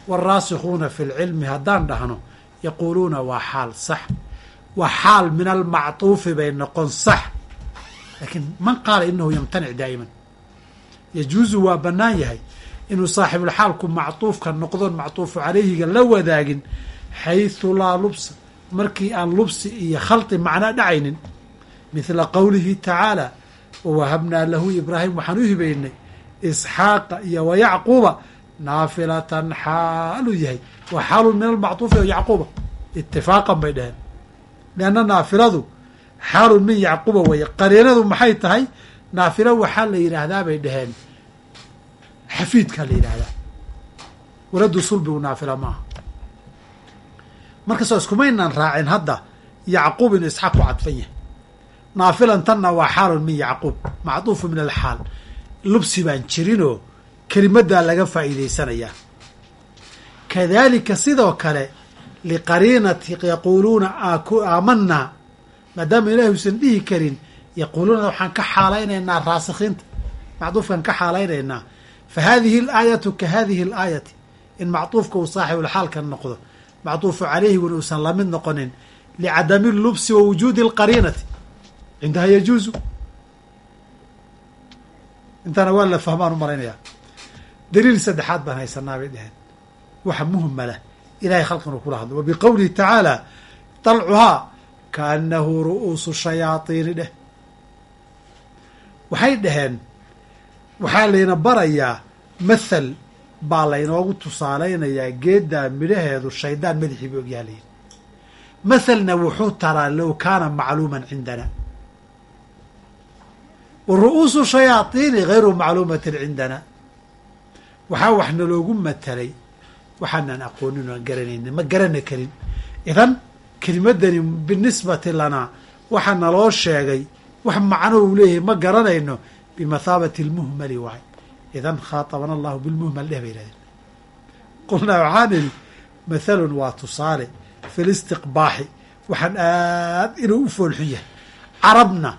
Waalraasikhuuna fi lcilmi haddaan dhahno yaquuluuna waa xaal sax waa xaal min almactuufi bay noqon sax. Laakiin man qaala inahu yamtanic daa'iman. Yajuusu waa bannaan yahay inuu saaxibulxaalku mactuufka noqdoon mactuufu calayhiga la wadaagin xaysu laa lubsa. Markii aan lubsi iyo khalti macnaa dhacaynin mithla qowlihi tacaala wawahabnaa lahu ibraahim waxaan u hibaynay isxaaqa iyo wa yacquuba naafilatan xaalu yahay. Waa xaalun min almactuufi o yacquuba. Itifaaqan bay dhaheen lianna naafiladu xaalun min yacquuba weeye qariinadu maxay tahay naafilo waxaa la yidhaahdaa bay dhaheen xafiidkaa la yidhaahdaa waladu sulbigu naafila maaha markastoo iskumaynaan raacin hadda yacquub inuu isxaaq ku cadfan yahay naafilan tanna waa xaalun min yacquub macduufu min alxaal lubsi baan jirinoo kelimaddaa laga faa'iidaysanayaa kadalika sidoo kale liqariinati yaquuluuna aamanaa maadaama ilahi usan dhihi karin yaquuluuna waxaan ka xaalaynaynaa raasikhiinta macduufkaan ka xaalaynaynaa fa hadihi alaayatu ka hadihi alaayati in macduufka uu saaxibulxaalka noqdo macduufu calayhiguna uusan la mid noqonin licadami lubsi wa wujuudi alqariinati cindaha yajuusu intaana waa la fahmaan u malaynayaa daliil saddexaad baan haysanaa bay dheheen waxa muhmala ilahay khalqin kula hadlo. Wa biqowlihi tacaala dalcuhaa kaanahu ru'uusu shayaadiini dheh. Waxay dhaheen waxaa layna barayaa mathal baa laynoogu tusaalaynayaa geeddaa midhaheedu shaydaan madaxii ba ogyaha layidhi mathalna wuxuu taraa low kaana macluuman cindana. Wa ru'uusu shayaadiini hayru macluumatin cindana. Waxaa wax naloogu matalay waxaanaan aqoonin aan garanaynin ma garana karin. Idan kelimadani binisbati lanaa waxaa naloo sheegay wax macno uu leeyahay ma garanayno bimathaabati lmuhmali waay. Idan khaatabana allahu bilmuhmal dheh bay yihahdeen qulnaa waxaan idhi mathalun waa tusaale fi listiqbaaxi waxaan aad inuu u foolxun yahay. Carabna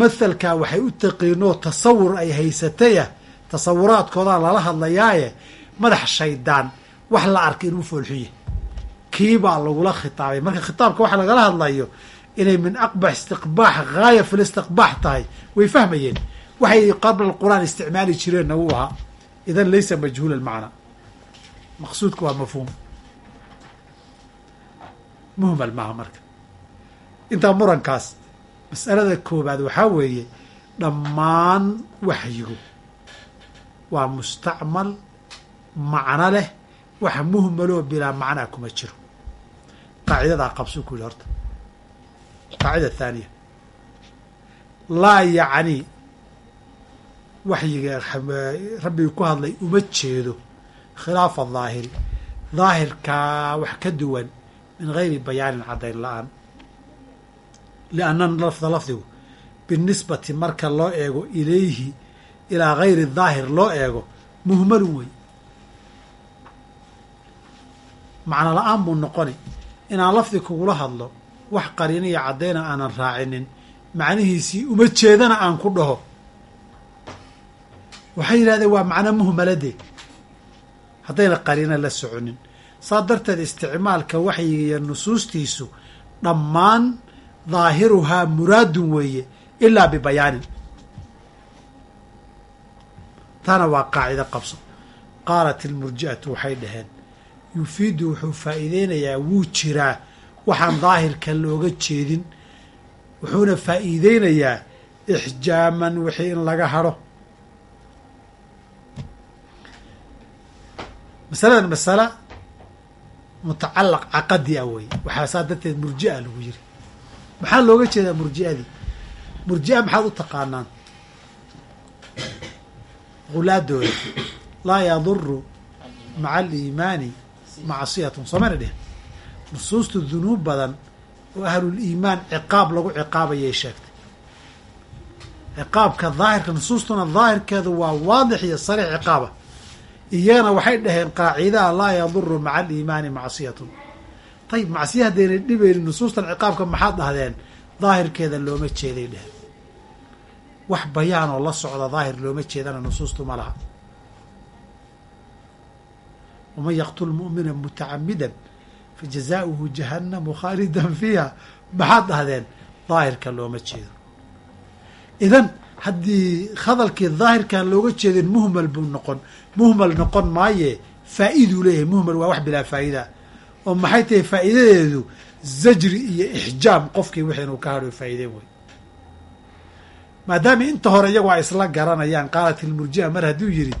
mathalkaa waxay u taqiinoo tasawur ay haysatayah tasawuraadkoodaa lala hadlayaaye madax shaydaan wax la arkay inuu yahay kiibaa lagula khitaabay. Marka khitaabka waxa lagala hadlayo inay min aqbax istiqbaax gaaya fi listiqbaax tahay. Way fahmayeen. Waxay qabla alqur'aan isticmaali jireenna wuu ahaa idan laysa majhuula almacnaa maqsuudka waa mafhuum. Muhmal maaha marka. Intaa murankaas mas'alada koobaad waxaa weeye dhammaan waxyigu waa mustacmal macno leh waxa muhmaloo bilaa macnaa kuma jiro. Qaacidadaa qabsu ku yihi horta. Qaacida thaaniya. Laa yacni waxyiga rabbigu ku hadlay uma jeedo. Khilaafa daahiri daahirkaa wax ka duwan min gayri bayaanin caddayn la'aan. Lianna lafda lafdigu binisbati marka loo eego ilayhi ilaa gayri daahir loo eego muhmalun wey macno la'aan buu noqoni. Inaan lafdi kugula hadlo wax qariiniya caddayna aanan raacinin macnihiisii uma jeedana aan ku dhaho. Waxay yidhahdeen waa macno muhmalade. Haddayna qariina la soconin. Saa darteed isticmaalka waxyiga iyo nusuustiisu dhammaan daahiruhaa muraadun weeye ilaa bibayaanin. Taana waa qaacido qabso. Qaalat ilmurji'atu waxay dhaheen yufiidu wuxuu faa'iideynayaa wuu jiraa. Waxaan daahirka looga jeedin. Wuxuuna faa'iideynayaa ixjaaman wixii in laga hadho masaladan masala mutacalaq caqadi ah wey waxaa saa darteed murji'a lagu yiri. Maxaa looga jeedaa murji'adii? Murji'a maxaad u taqaanaan? Hulaadooda laa yaduru maca aliimaani macsiyatun soomana dheh. Nusuustu dunuub badan oo ahluliimaan ciqaab lagu ciqaabayay sheegtay. Ciqaabka daahirka nusuustuna daahirkeedu waa waadix iyo sariix ciqaaba. Iyagana waxay dhaheen qaacidaha laa yaduru maca aliimaani macsiyatun. Tayib macsiya haddaynay dhibaynin nusuustan ciqaabka maxaad dhahdeen daahirkeeda looma jeeday dheheen. Wax bayaanoo la socda daahir looma jeedana nusuustu ma laha waman yaqtul mu'mina mutacamidan fa jazaauhu jahannamu khaalidan fiiha maxaad dhahdeen daahirka looma jeedo idan haddii hadalkii daahirkan looga jeedin muhmal buu noqon muhmal noqon maaye faa'iiduu leeyahay muhmal waa wax bilaa faa'iida oo maxay tahay faa'iidadeedu zajri iyo ixjaam qofkii wixii inuu ka hadho faa'iideen wey maadaama inta hore iyagu ay isla garanayaan qaalat ilmurji'a mar hadduu yidhi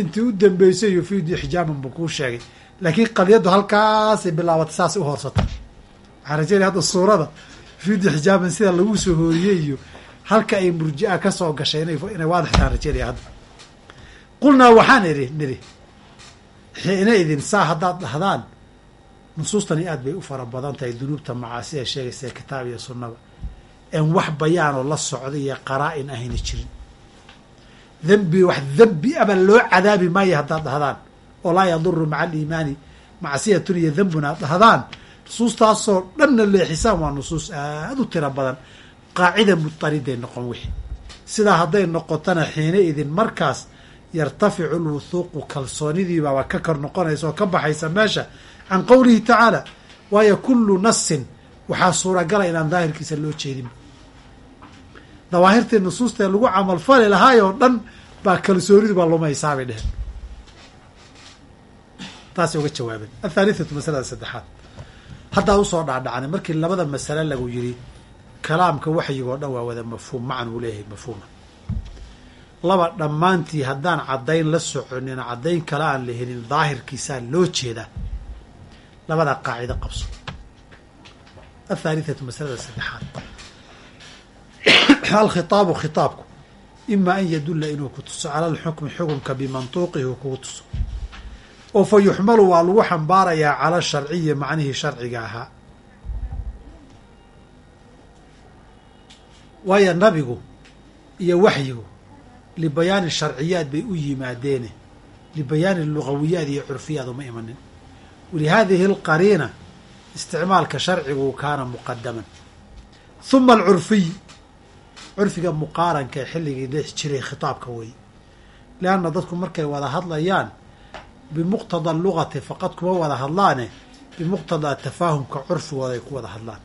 intii u dambeysay yufiidu ixjaaman buu kuu sheegay. Laakiin qadiyaddu halkaasay bilaabatay saas u horsatay waxaan rajeynaya hadda suurada yufiidu ixjaaman sida lagu soo hooriyey iyo halka ay murji'a ka soo gashay inay waadixtaan rajeynaya hadda. Qulnaa waxaan idhi nidhi xiina idin saa haddaad dhahdaan nusuustani aad bay u fara badan tahay dunuubta macaasida sheegaysa kitaab iyo sunnaba en wax bayaanoo la socda iyo qaraa-in ahayna jirin dembi wax dembi aba loo cadaabi maayo haddaad dhahdaan oo laa yaduru maca aliimaani macsiyatun iyo dembun aad dhahdaan nusuustaasoo dhanna leexisaan waa nusuus aada u tiro badan. Qaacida mutariday noqon wixi sidaa hadday noqotona xiina idin markaas yartaficu lwuthuuqu kalsoonidiibaaba ka kor noqonaysa oo ka baxaysa meesha. Can qowlihi tacaala waayo kullu nasin waxaa suuragala inaan daahirkiisa loo jeedin. Dawaahirtii nusuustae lagu camalfali lahaay oo dhan baa kalsoonidu baa lumaysaa bay dheheen taasay uga jawaabeen athaalithatu masalada saddexaad. Haddaa u soo dhaadhacanay markii labada masale lagu yidhi kalaamka waxyigoo dhan waa wada mafhuum macan uu leeyahay mafhuuma. Laba dhammaantii haddaan caddayn la soconin caddayn kale aan la helin daahirkiisaa loo jeedaa. Labada qaacido qabso. Athaalithatu masalada saddexaad. Alkhitaabu khitaabku ima an yadulla inuu ku tuso cala alxukmi xukumka bimantuuqihi uu kugu tuso. oo fa yuxmalu waa lagu xambaarayaa cala sharciyi macnihii sharciga ahaa. waayo nabigu iyo waxyigu libayaani sharciyaad bay u yimaadeene libayaani lugawiyaad iyo curfiyaad uma imanin. Walihaadihi alqariina isticmaalka sharcigu kaana muqadaman huma alcurfiy curfiga muqaaranka ee xilligii dhex jiray khitaabka weeye lianna dadku markay wada hadlayaan bimuqtada lugati faqad kuma wada hadlaane bimuqtadaa tafaahumka curfigooda ay ku wada hadlaan.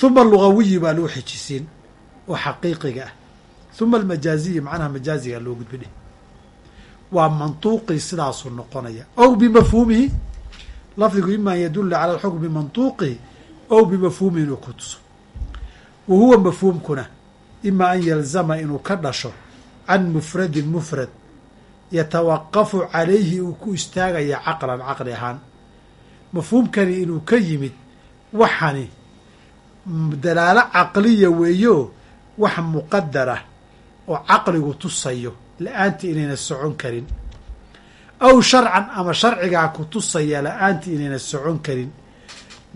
Huma lugawiyi baa loo xejisiin oo xaqiiqiga ah. Huma almajaaziyi macnaha majaaziga loo gudbidhe waa mantuuqii sidaasuu noqonaya. Aw bimafhuumihi lafdigu ima an yadulla cala alxukm bimantuuqihi aw bimafhuumihi inuu ku tuso. Wa huwa mafhuumkuna ima an yalzama inuu ka dhasho can mufradin mufrad yatawaqafu calayhi uu ku istaagaya caqlan caqli ahaan mafhuumkani inuu ka yimid waxani dalaalo caqliya weeyo wax muqadarah oo caqligu tusayo la'aantii inayna socon karin aw sharcan ama sharcigaa ku tusaya la'aantii inayna socon karin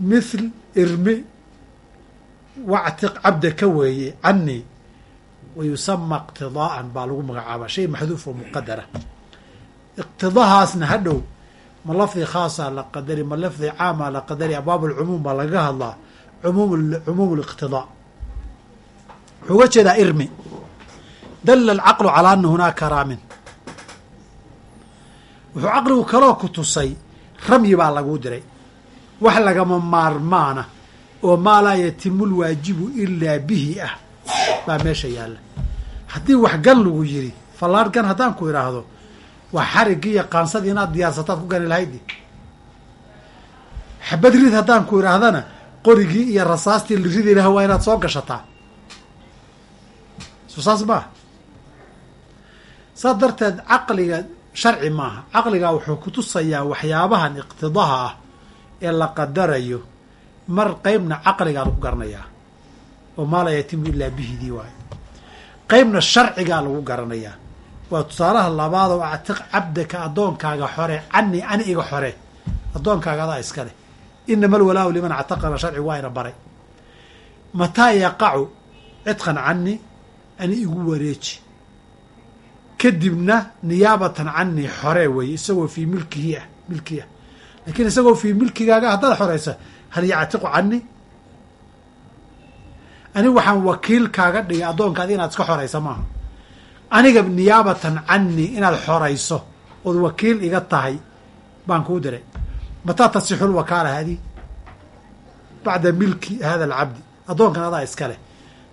mithl irmi wactiq cabda ka weeye canii wa yusama iqtidaa'an baa lagu magacaabaa shay maxduuf oo muqadara iqtidahaasna hadhow ma lafdi khaasa la qadari ma lafdi caama la qadari abwaab alcumuum baa lagaga hadlaa cumuum cumuum liqtidaa wuxuu uga jeedaa irmi. Dala alcaqlu calaa ana hunaaka raamin. Wuxuu caqligu kaloo ku tusay ramyi baa laguu diray. Wax lagama maarmaana oo maa laa yatimu lwaajibu ilaa bihi ah baa meesha yaalla. Haddii wax gal lagu yidhi fallaargan haddaan ku idhaahdo waa xariggii iyo qaansadii inaad diyaarsataad ku gani lahaydi xabad rid haddaan ku idhaahdana qorigii iyo rasaastii la ridi laha waa inaad soo gashataa. Soo saas maaha saas darteed caqliga sharci maaha. Caqligaa wuxuu kutusayaa waxyaabahan iqtidaha ah ee la qadarayo. Mar qeybna caqligaa lagu garanayaa oo maa laa yatimu ilaa bihidii waayo. Qeybna sharcigaa lagu garanayaa. Waa tusaalaha labaad oo actiq cabdaka addoonkaaga xore cani ani iga xore. Addoonkaaga adaa iska leh. Inama alwalaau liman actaqana sharci waa ina baray. Mataa yaqacu cidqan cani ani igu wareeji. Kadibna niyaabatan cani xore weeye isagoo fii milkihi ah milkii ah. Laakiin isagoo fii milkigaaga haddaad xoreysa hal yactiqu cani ani waxaan wakiil kaaga dhigay addoonkaadi inaad iska xoraysa maaha aniga niyaabatan cani inaad xorayso ood wakiil iga tahay baan kuu diray. Mataa tasixu lwakaala hadi bacda milki hada alcabdi. Addoonkan adaa iska leh.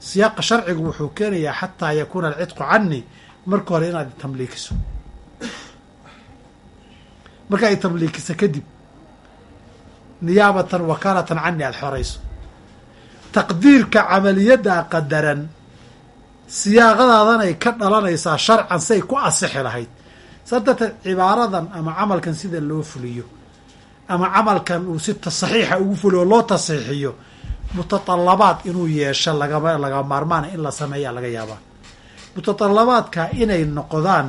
Siyaaqa sharcigu wuxuu keenayaa xataa yakuuna alcidqu cani marka hore inaad tamliikiso. Marka ay tamliikiso kadib niyaabatan wakaalatan cani aada xorayso taqdiirka camaliyaddaa qadaran siyaaqadaadanay ka dhalanaysaa sharcan say ku asixi lahayd. Saa darteed cibaaradan ama camalkan sida loo fuliyo ama camalkan uu si saxiixa ugu fuliyo oo loo tasiixiyo mutatalabaad inuu yeesho lagama laga maarmaana in la sameeyaa laga yaabaa. Mutatalabaadka inay noqdaan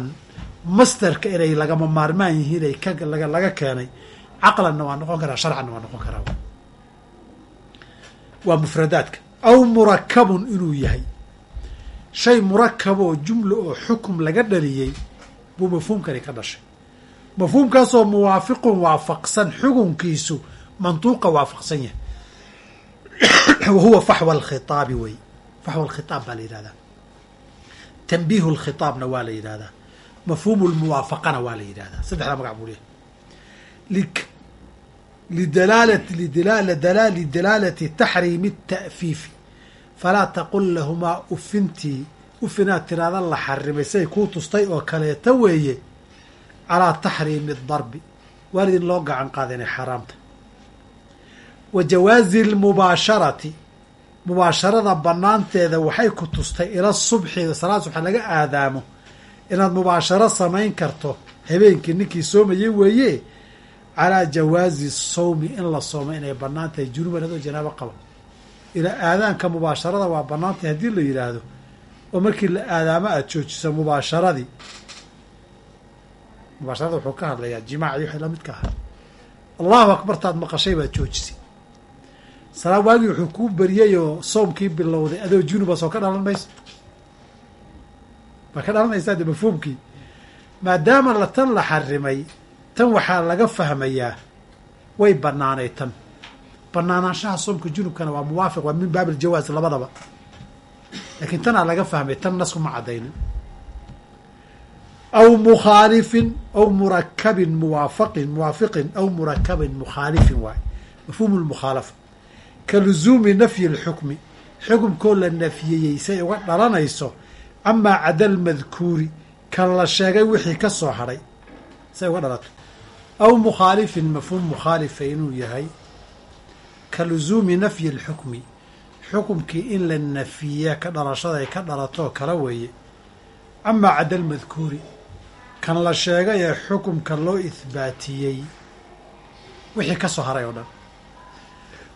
masterka inay lagama maarmaan yihiin ay ka laga keenay caqlanna waa noqon karaa sharcanna waa noqon karaa waa mufradaadka. Aw murakabun inuu yahay. Shay murakaboo jumla oo xukum laga dhaliyey buu mafhuumkani ka dhashay. Mafhuumkaasoo muwaafiqun waafaqsan xukunkiisu mantuuqa waafaqsan yahay. Wa huwa faxwa alkhitaabi wey. Faxwa alkhitaab baa la yidhahdaa tanbiihu lkhitaabna waa la yidhahdaa mafhuumu lmuwaafaqana waa la yidhahdaa saddexdaa magac buu leeyahy lidalaalati taxriimi ta'fiifi falaa taqul lahumaa ufintii ufinaad tiraada la xarimay say kuu tustay oo kaleeta weeye calaa taxriimi darbi waalidin loo gacan qaada inay xaaraamta wa jawaazi lmubaasharati mubaasharada banaanteeda waxay ku tustay ila subxi salaad subxa laga aadaamo inaad mubaasharo samayn karto habeenkii ninkii soomayay weeye calaa jawaazi sawmi in la soomo inay bannaan tahay junuban adoo janaabo qaba ilaa aadaanka mubaasharada waa bannaan tahay haddii la yidhaahdo oo markii la aadaamo aada joojiso mubaasharadii mubaasharada wuxuu ka hadlayaa jimaac iyo wixii lamidka ahaa. Allahu akbartaad maqashay baad joojisay. Salaa waagii wuxuu kuu beriyey oo soomkii bilowday adoo junuba soo ka dhalan mayso. Baa ka dhalanaysaa de mafhuumkii. Maadaama la tan la xarimay tan waxaa laga fahmayaa way banaanay tan. Banaanaanshaha soomka junubkana waa muwaafiq waa min baab aljawaaz labadaba. Laakiin tanaa laga fahmay tan naskuma caddaynin. Aw mukhaalifin aw murakabin muwaafaqin muwaafiqin aw murakabin mukhaalifin waay. Mafhuumu lmukhaalafa ka luzuumi nafyi lxukmi xukumkoo la nafiyeyey say uga dhalanayso amaa cada lmadkuuri kan la sheegay wixii ka soo hadhay say uga dhalato aw mukhaalifin mafhuum mukhaalifa inuu yahay ka luzuumi nafyi lxukmi xukumkii in la nafiya ka dhalashada ay ka dhalatoo kala weeye amaa cada lmadkuuri kan la sheegay ee xukumka loo ihbaatiyey wixii ka soo haray oo dhan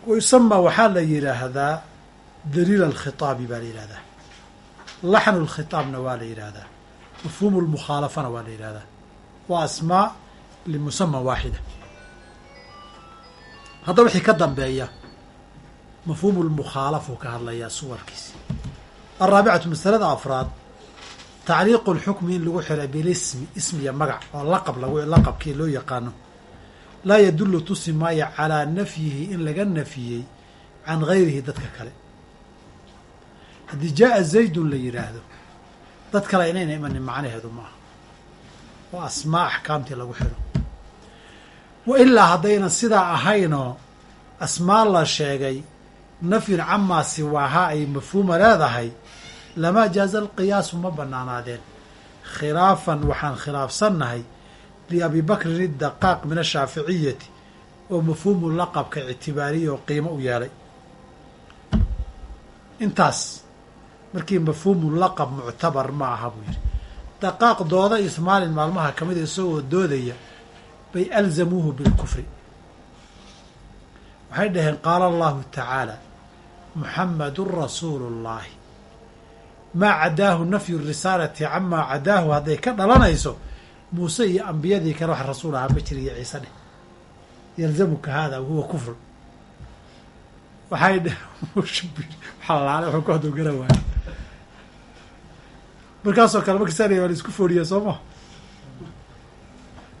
wayusamaa waxaa la yidhaahdaa daliil alkhitaabi baa la yidhahdaa laxnu lkhitaabna waa la yidhaahdaa mafhuumu lmukhaalafana waa la yidhahdaa waa asmaa limusama waaxida haddaba wixii ka dambeeya mafhuumu lmukhaalafuu ka hadlayaa suwarkiisi alraabicatu masalada afraad tacliiqu lxukmi in lagu xira bilismi ismiya magac oo laqab lag laqabkii loo yaqaano laa yadullu tusi maayo calaa nafyihi in laga nafiyey can gayrihi dadka kale haddii jaaa zaydun la yidhaahdo dad kale inayna imanin macnaheedu maaha oo asmaa axkaamtii lagu xiro. Wa ilaa haddaynan sidaa ahaynoo asmaa la sheegay nafyun camaa siwaahaa ay mafhuuma leedahay lamaa jaaza alqiyaasu ma banaanaadeen khilaafan waxaan khilaafsannahay liabi bakrin idaqaaq min ashaaficiyati oo mafhuumu laqabka ictibaariya oo qiimo u yeelay. Intaas markii mafhuumu laqab muctabar ma aha buu yidhi daqaaq dooda ismaalin maalmaha ka mida isagoo doodaya bay alzamuuhu bilkufri waxay dhaheen qaala allahu tacaala muxamadun rasuulu llaahi maa cadaahu nafyu risaalati camaa cadaahu hadday ka dhalanayso muuse iyo ambiyadii kale wax rasuul ahaa ma jira iyo ciise dheh yalzamuka haada huwa kufrun waxay dheh xalaale wuxuu ku haduu gara waayo markaasoo kale marka saanaya waa la isku fooriya soo maha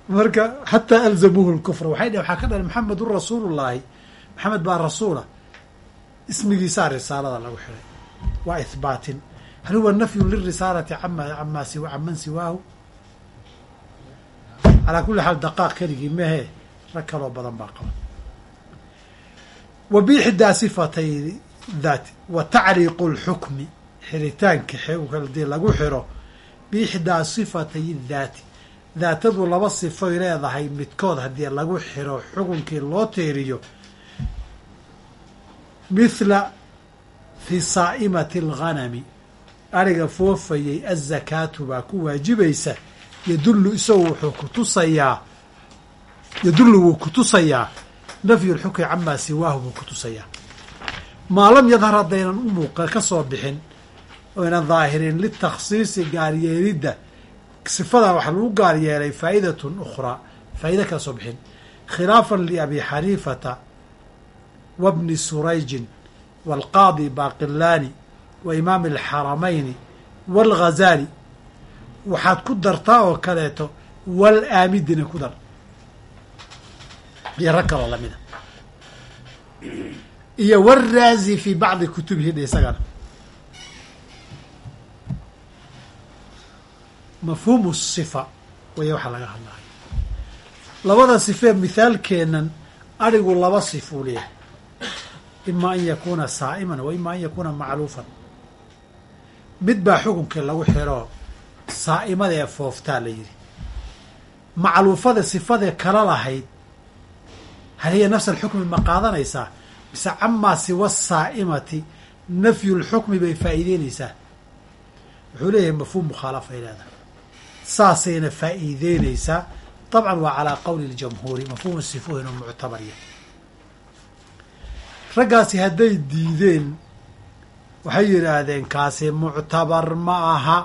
marka xataa alzamuuhu lkufra waxay dheh waxaa ka dhalay maxamedun rasuulullaahi. Maxamed baa rasuula. Ismigiisaa risaalada lagu xiray. Waa ihbaatin hal huwa nafyun lirisaalati ama amaa siwa caman siwaahu? Calaa kulli xaal daqaaq keligii mehe rag kaloo badan baa qaba. Wa biixdaa sifatay daati. Wa tacriiqu lxukmi xiritaanka haddii lagu xiro biixdaa sifatay daati. Daatadu laba sifoy leedahay midkood haddii lagu xiro xukunkii loo teeriyo mithla fi saa'imati alghanami ariga foofayay azakaatu baa ku waajibaysa yadullu isagu wuxuu ku tusayaa yadullu wuu ku tusayaa nafyu lxukmi camaa siwaahu buu ku tusayaa. Maa lam yadhar haddaynan u muuqa ka soo bixin oynan daahirin litakhsiisi gaaryeelidda. Sifadaa waxaa lagu gaar yeelay faa'idatun ukhraa faa'ida kala soo bixin. Khilaafan liabi xaniifata wa bni surayjin waalqaadi baaqilaani wa imaami alxaramayni waalghazaali waxaad ku dartaa oo kaleeto wal aamidina ku dar. Iyo rag kaloo lamida. Iyo waraazi fi bacdi kutubihi dhe isagana mafhuumu sifa waya waxaa laga hadlayo labada sifee mithaalkeenan arigu laba sifuu leeyahay ima an yakuuna saa'iman wa ima an yakuuna macluufan. Mid baa xukunkii lagu xiro saa'imada ee fooftaa la yidhi. Macluufada sifadee kala lahayd hal hiya nafsa alxukmi ma qaadanaysaa? Mise camaa siwa saa'imati nafyu lxukmi bay faa'iideynaysaa? Wuxuu leeyahay mafhuum mukhaalafa ay leedahay saasayna faa'iideynaysaa dabcan waa calaa qowli ljamhuuri mafhuumu sifuh inuu muctabarya raggaasi hadday diideen waxay yidhaahdeen kaasi muctabar ma aha.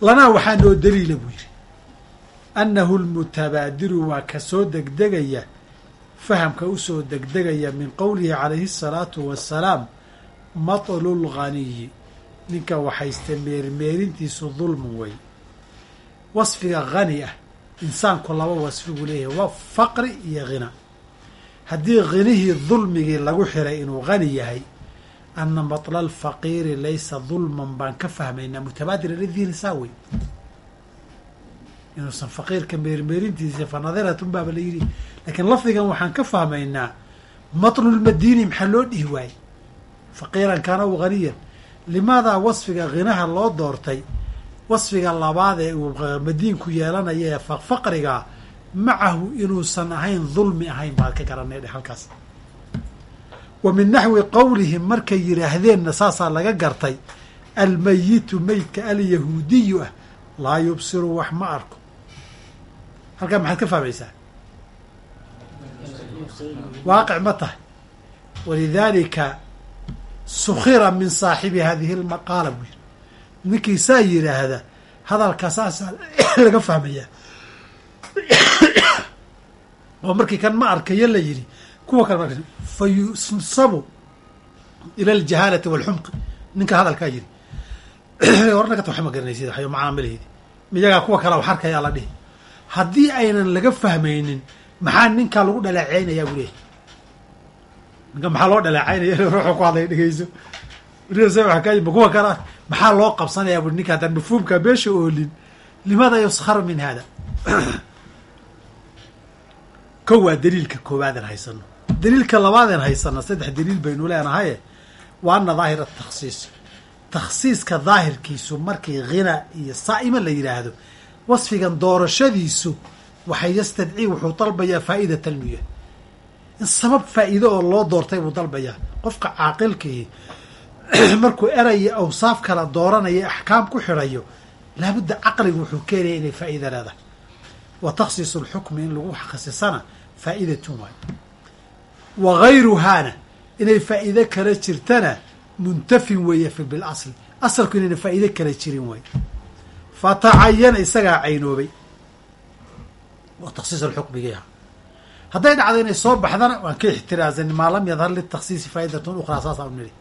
Lanaa waxaa noo daliila buu yidhi. Annahu lmutabaadiru waa ka soo degdegaya fahamka u soo degdegaya min qowlihi calayhi asalaatu wassalaam matlu lghaniyi ninka waxayste meermeerintiisu dulmun wey wasfiga hani ah. Insaanku laba wasfi buu leeyahay. Waa faqri iyo hina haddii hinihii dulmigii lagu xiray inuu hani yahay ana matla alfaqiiri laysa dulman baan ka fahmaynaa. Mutabaadir lidihni saa wey inuusan faqiirka meermeerintiisa fanadiratun baaba la yidhi. Laakiin lafdigan waxaan ka fahmaynaa matlulmadini maxaa loo dhihi waayey? Faqiiran kaana u haniyan limaadaa wasfiga hinaha loo doortay wasfiga labaad ee uu madiinku yeelanaya ee faqriga macahu inuusan ahayn dulmi ahayn baad ka garanay halkaas. Wa min naxwi qowlihim markay yidhaahdeenna saasaa laga gartay almayitu meydka alyahuudiyu ah laa yubsiru wax ma arko. Halkaa maxaad ka fahmaysaa? Waaqic ma tahay. Walidaalika sukhira min saaxibi hadihi lmaqaala buu yiri ninkii saa yidhaahda hadalka saasaa *coughs* laga fahmayaa *coughs* oo markii kan ma arkayo la yidhi kuwa kale ma fa yunsabu ila aljahaalati walxumqi ninka hadalkaa yidhi. *coughs* Warnagata wax ma garanaysid waxyo macnaa ma kuwa kale wax arkayaa la dhihi. Haddii aynan laga fahmaynin maxaa ninkaa lagu dhaleeceynayaa buu leeyahy ninka maxaa loo dhaleecaynaya *laughs* ruuxu ku hadlaya dhegeyso kuwa kale maxaa loo qabsanayaa bui ninka haddaan mafhuumkaa beesha oolin? Limaada yuskharu min hada *clears throat* ko waa daliilka koobaaden haysano daliilka labaadeen haysano saddex daliil baynu leenahaye wa ana daahir atakhsiis takhsiiska daahirkiisu markii khina iyo saa'ima la yidhaahdo wasfigan doorashadiisu waxay yastadcii wuxuu dalbayaa faa'idatan inuu yahay. In sabab faa'iido oo loo doortay buu dalbayaa. Qofka caaqilkii *clears throat* markuu eraya awsaaf kala dooranaya axkaam ku xidhayo laabudda caqligu wuxuu keenaya inay faa'iida leedahay. Wa takhsiisu lxukmi in lagu khasisana faa'idatun waay. Wa gayruhaana inay faa'iide kala jirtana muntafin weeye fi bilasli asalku inayna faa'iide kala jirin waay. Fatacayana isagaa caynoobay. Waa takhsiis alxukmigiiha hadday dhacdo inay soo baxdana waan ka ixtiraazan maa lam yadhar litakhsiisi faa'idatun ukhraa saas aanu nidhi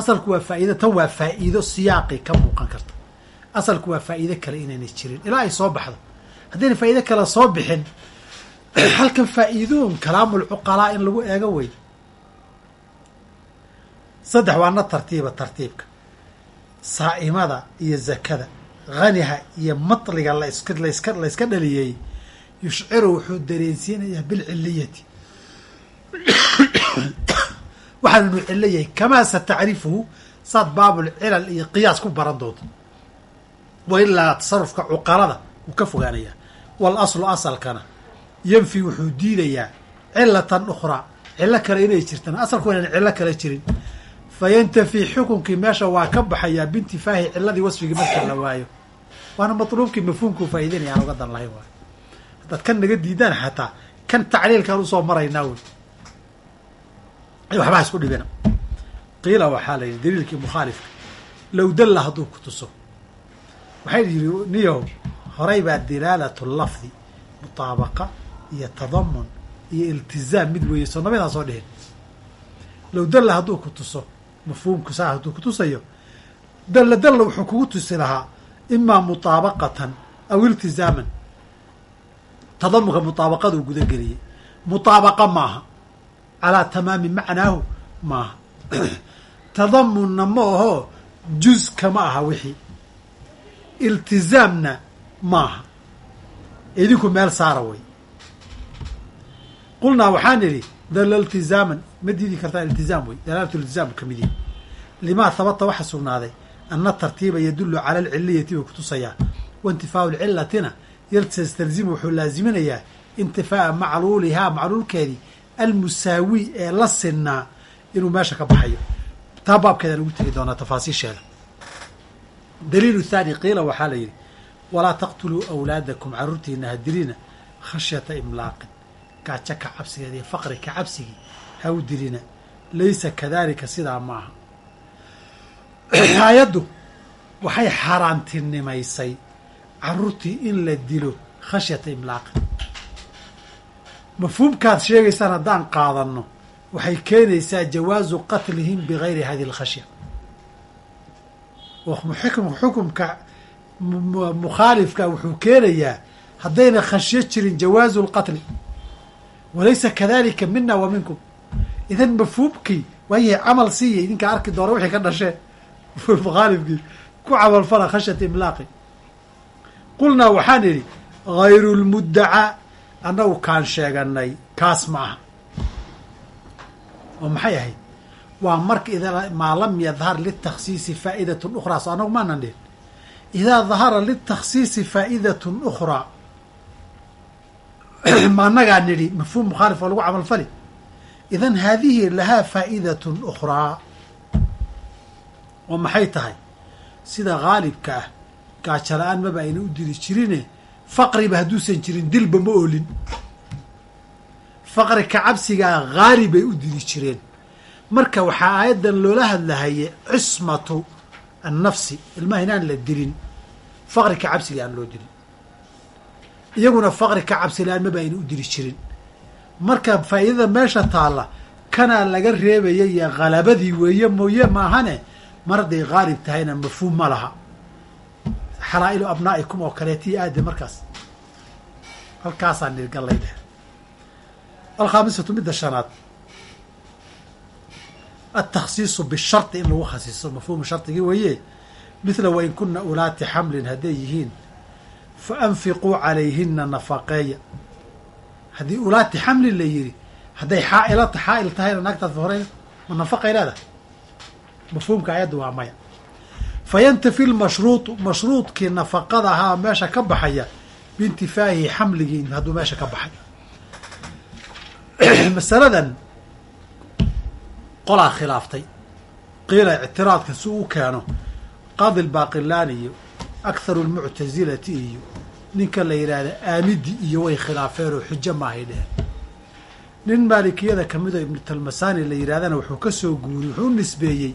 asalku waa faa'iido tan waa faa'iido siyaaqi ka muuqan karta. Asalku waa faa'iide kale inaynay jirin. Ilaa ay soo baxdo. Haddayna faa'iide kale soo bixin *clears throat* halkan faa'iidoon kalaamulcuqalaa in lagu eego wey saddex waana tartiiba tartiibka. Saa'imada iyo zakada haniha iyo matliga laska laska layska dhaliyey yushciru wuxuu dareensiinayaa bilciliyati waxaan inuu cilo yahay kamaa satacrifuhu saad baabulcilal iyo qiyaas ku baran doonto. Wa ilaa tasarufka cuqalada wuu ka fogaanayaa wal asalkana. Yanfi wuxuu diidayaa cilatan ukhraa cilo kale inay jirtaan asalku inaan cillo kale jirin. Fa yantafi xukunkii meesha waa ka baxayaa bintifaahi ciladii wasfigii marka la waayo. Waana matluubkii mafhuumkuu faa'idaynaya aan uga dan lahayn waayo haddaad kan naga diidaan xataa kan tacliilkaan u soo maraynaa wey waxbaa isku dhibina qiila waxaa la yidhi daliilkii mukhaalifka low dalla hadduu ku tuso. Waxay yidhi niyow horay baa dilaalatu lafdi mutaabaqa iyo tadamun iyo iltizaam mid weeye soo nabadaan soo dhihin low dalla hadduu ku tuso mafhuumku saa hadduu ku tusayo dalla dalla wuxuu kugu tusi lahaa imaa mutaabaqatan aw iltizaaman. Tadamunka mutaabaqaduu gudageliyey mutaabaqa maaha calaa tamaami macnaahu maaha tadamunna ma aho juzka ma aha wixii. Iltizaamna maaha idinku meel saara way. Qulnaa waxaan idhi dalla ma diidi kartaa iltizaam wey dalaalatu iltizaam ka mid yihi limaa habata waxa sugnaaday ana tartiiba yadullu cala alciliyati buu kutusayaa wa intifaau lcilatina yastalzimu wuxuu laaziminayaa intifaa'a macluulihaa macluulkeedii almusaawi ee la sinnaa inuu meesha ka baxayo. Taa baabkeedaan ugu tegi doonaa tafaasiisheeda. Daliilu thaani qiila waxaa la yidhi walaa taqtuluu awlaadakum carruurtiina hadilina khashyata imlaaqin. Gaajo ka cabsigeed iyo faqri ka cabsigii ha u dilina laysa kadaalika sidaa ma aha. *clears throat* Aayaddu waxay xaaraantinimaysay carruurtii in la dilo khashyata imlaaqin mafhuumkaad sheegaysaan haddaan qaadanno waxay keenaysaa jawaazu qatlihim bigayri hadi alkhashya xukumka mukhaalifka wuxuu keenayaa haddayna khashyo jirin jawaazu lqatli walaysa kadalika mina wa minkum idan mafhuumkii waayahay camal siiya idinkaa arki doona wixii ka dhashee mukhaalifkii ku camalfala khashyata imlaaqi qulnaa waxaan idhi hayru lmuddacaa annagu kaan sheeganay kaas ma aha oo maxay ahayd? Waa marka maa lam yadhar litakhsiisi faa'idatun ukhraa. So annagu maanan dhihin idaa dahara litakhsiisi faa'idatun ukhraa. *clears throat* Ma annagaa nidhi mafhuum mukhaalif oo lagu camalfali idan haadihi lahaa faa'idatun ukhraa. Oo maxay tahay? Sida haalibka ah gaajo la'aan maba ayna u dili jirine faqriba hadduusan jirin dilba ma oolin. Faqri ka cabsigaa haali bay u dili jireen. Marka waxaa aayaddan loola hadlahaye cismatu annafsi ilmaha inaan la dilin faqri ka cabsiga aan loo dilin. Iyaguna faqri ka cabsi la'aan maba u dili jirin. Marka faa'iidada meesha taalla kanaa laga reebaya iyo halabadii weeye mooye maahane mar hadday tahayna mafhuum ma laha xalaa'ilu abnaa'ikum oo kaleetii aade markaas. Halkaasaa nirgallay dheh alkhaamisatu midda shanaad. Altakhsiisu bishardi in lagu khasiiso mafhuumu shardigii weeye. Mithla wain kuna ulaati xamlin hadday yihiin fa anfiquu calayhina nafaqeeya. Haddii ulaati xamlin la yidhi hadday xaailata xaa'il tahayna naagtaad horeyn ma nafaqay leedahay? Mafhuumka ayadda waa maya fayantafi lmashruuطu mashruudkii nafaqada ahaa meesha ka baxaya biintifaa'ihi xamligii hadduu meesha ka baxay masaladan qolaa khilaaftay qiila ictiraadka si u keeno qaadi lbaaqilaani iyo akharu lmuctasilati iyo ninka la yidhaahda aamidi iyo way khilaafeen oo xujo maahay dheheen nin maalikiyada kamidoo ibnu talmasani la yidhahdana wuxuu ka soo guuriyey wuxuu nisbeeyey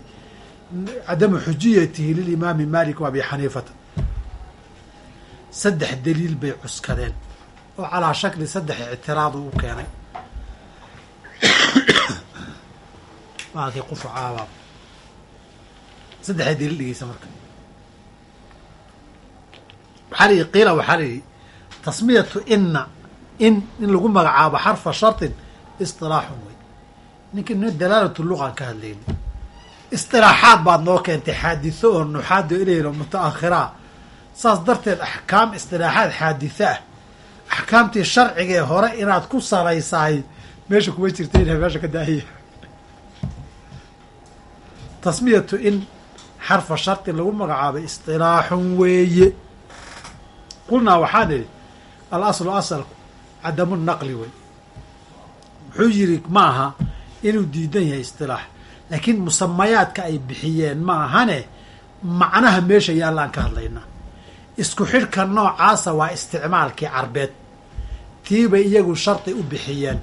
cadamu xujiyatihi lilimaami malik wa abi xaniifata saddex daliil bay cuskadeen oo calaa shakli saddex ictiraad uu keenay maalkii qufucaaba saddexda daliil dhigeysa marka waxaa la yihi qiila waxaa la yihi tasmiyatu inna in in lagu magacaabo xarfa sharطin isilaaxun wey ninki nin dalaalatu luqan ka hadlayni isilaaxaad baad noo keentay xaadiso oo nuxaado ilayno mutaakhira. Saas darteed axkaam istilaaxaad xaaditho ah. Axkaamtii sharcigee hore inaad ku salaysahay meesha kuma jirta inay meesha ka daahaya tasmiyatu in xarfa sharطin lagu magacaabay isilaaxun weeye. Qulnaa waxaan idhi alaslu asalku cadamu naqli wey. Wuxuu yidhi ma aha inuu diidan yahay istilaax laakiin musamayaadka ay bixiyeen ma ahane macnaha meesha yaallaan ka hadlaynaa isku xidhka noocaasa waa isticmaalkii carbeed. Tiibay iyagu shardi u bixiyeen.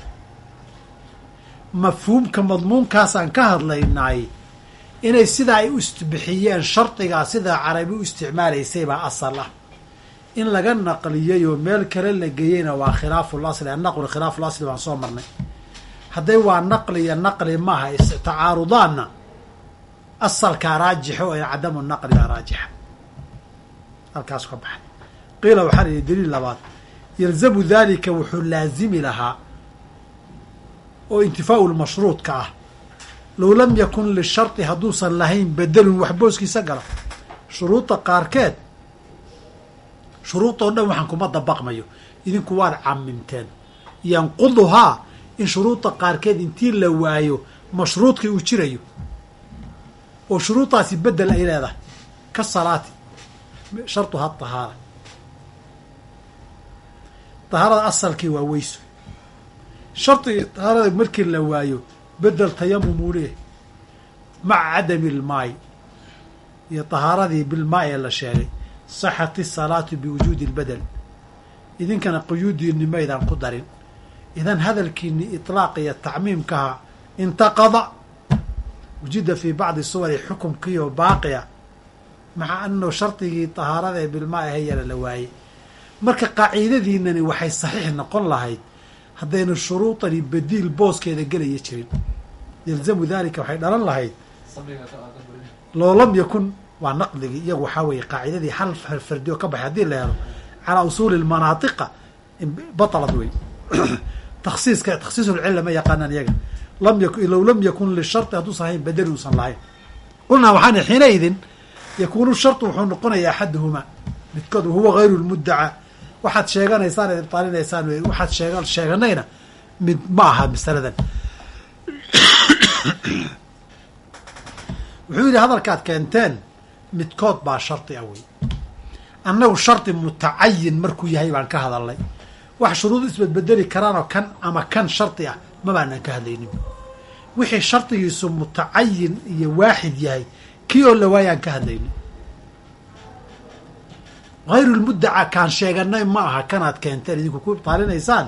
Mafhuumka madmuunkaasaan ka hadlaynaay inay sidaa ay u istibixiyeen shardigaa sidaa carabi u isticmaalaysay baa asal ah in laga naqliyey oo meel kale la geeyeyna waa khilaafu lasli annaqlu khilaafu lasli baan soo marnay hadday waa naqli iyo naqli maaha tacaarudaanna. Asalkaa raajixo ee cadamu naqli baa raajixa. Halkaasu ka baxay. Qiila waxaa la yihi daliil labaad yalzamu dalika wuxuu laazimi lahaa oo intifaau lmashruudka ah. Low lam yakun lishardi hadduusan lahayn bedelun wax booskiisa gala. Shuruudda qaarkeed shuruudoo dhan waxaan kuma dabaqmayo. Idinku waad camimteen yanquduhaa in shuruudda qaarkeed intii la waayo mashruudkii uu jirayo. Oo shuruuddaasi bedel ay leedahay ka salaati sharduha tahaara. Tahaarada asalkii waa weyso shardigii tahaarada markii la waayo bedel tayamumuu leeyahy maca cadami ilmaay iyo tahaaradii bilmaay ee la sheegay saxat isalaatu biwujuudi lbedel idinkana quyuudiinni maydaan ku darin idan hadalkiini itlaaq iyo tacmiimkaha intaqada wujida fii bacdi suwari xukumkiioo baaqiya maca annahu shardigii tahaarada ee bilmaa ahayala la waayey marka qaaciidadiinani waxay saxiix noqon lahayd haddaynu shuruudani badiil booskeeda gelaya jirin yalzamu dalika waxay dhalan lahayd loo lam yakun waa naqdigii iyagu waxaa weeye qaacidadii hal fardi oo ka baxay haddii la helo calaa usuuli lmanaatiqa batalad wey taksiiska taksiisulcilla ma yaqaanaan iyaga lam yakun low lam yakun lisharti hadduusan ahayn bedel uusan lahayn qulnaa waxaan xiinaidin yakuunu shartu wuxuu noqonayaa axaduhumaa midkood wahuwa hayru lmuddaca waxaad sheeganaysaan eed ibtaalinaysaan waxaad sheeg sheeganayna mid ma aha masaladan wuxuu yidhi hadalkaad keenteen midkood baa shardi ah wey annagu shardi mutacayin markuu yahay baan ka hadalnay wax shuruud isbedbedeli karaanoo kan ama kan shardi ah ma baanaan ka hadlaynin. Wixii shardigiisu mutacayin iyo waaxid yahay kii oo la waayaan ka hadlaynin. Hayru lmuddaca kaan sheeganay ma aha kanaad keenteen idinku ku taalinaysaan?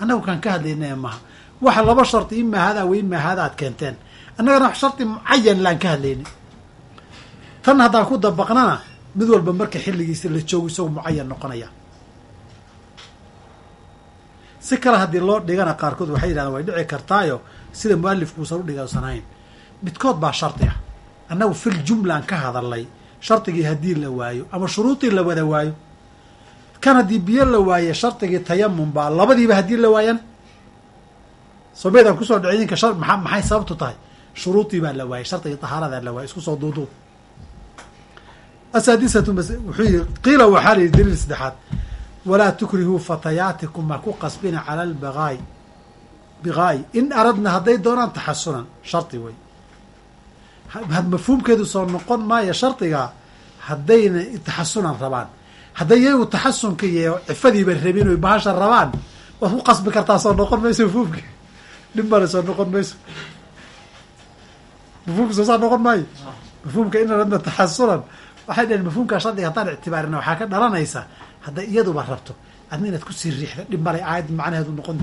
Annagu kaan ka hadlaynay maaha waxa laba shardi imaa haadaa wa imaa haada aad keenteen. Annagana wax shardi mucayan laan ka hadlaynin. Tan haddaan ku dabaqnana mid walba marka xilligiisa la joogo isagoo mucayan noqonaya si kale haddii loo dhigana qaarkood waxay yidhahdeen way dhici kartaayo sida mualifku uusan u dhigasanayn midkood baa shardi ah. Annagu fil jumlaan ka hadalnay shardigii haddii la waayo ama shuruudii la wada waayo. Kan haddii biyo la waaye shardigii tayamum baa labadiiba haddii la waayan someydaan ku soo dhicay maa maxay sababtu tahay? Shuruudii baa la waayay shardigii tahaaradaa la waayay isku duuduub asaadisatu wuxuu yihi qiila waxaa la yihi daliil saddexaad walaa tukrihuu fatayaatikum ha ku qasbina cala albaqaay biqaa'i in aradna hadday doonaan taxasunan shardi wey mafhuumkeedu soo noqon maayo shardiga haddayna taxasunan rabaan hadday iyagu taxasunka iyo cifadiiba rabin oy bahasha rabaan waad ku qasbi kartaa soo noqon mayso mafhuumka dhib male soo noqon mayso mafhuumka soo saa noqon maayo mafhuumka in radna taxasunan waxay dhaheen mafhuumkaa shardiga haddaan ictibaarina waxaa ka dhalanaysa hadday iyaduba rabto. Adna inaad ku sii riixda dhib male aayad macnaheedu noqon.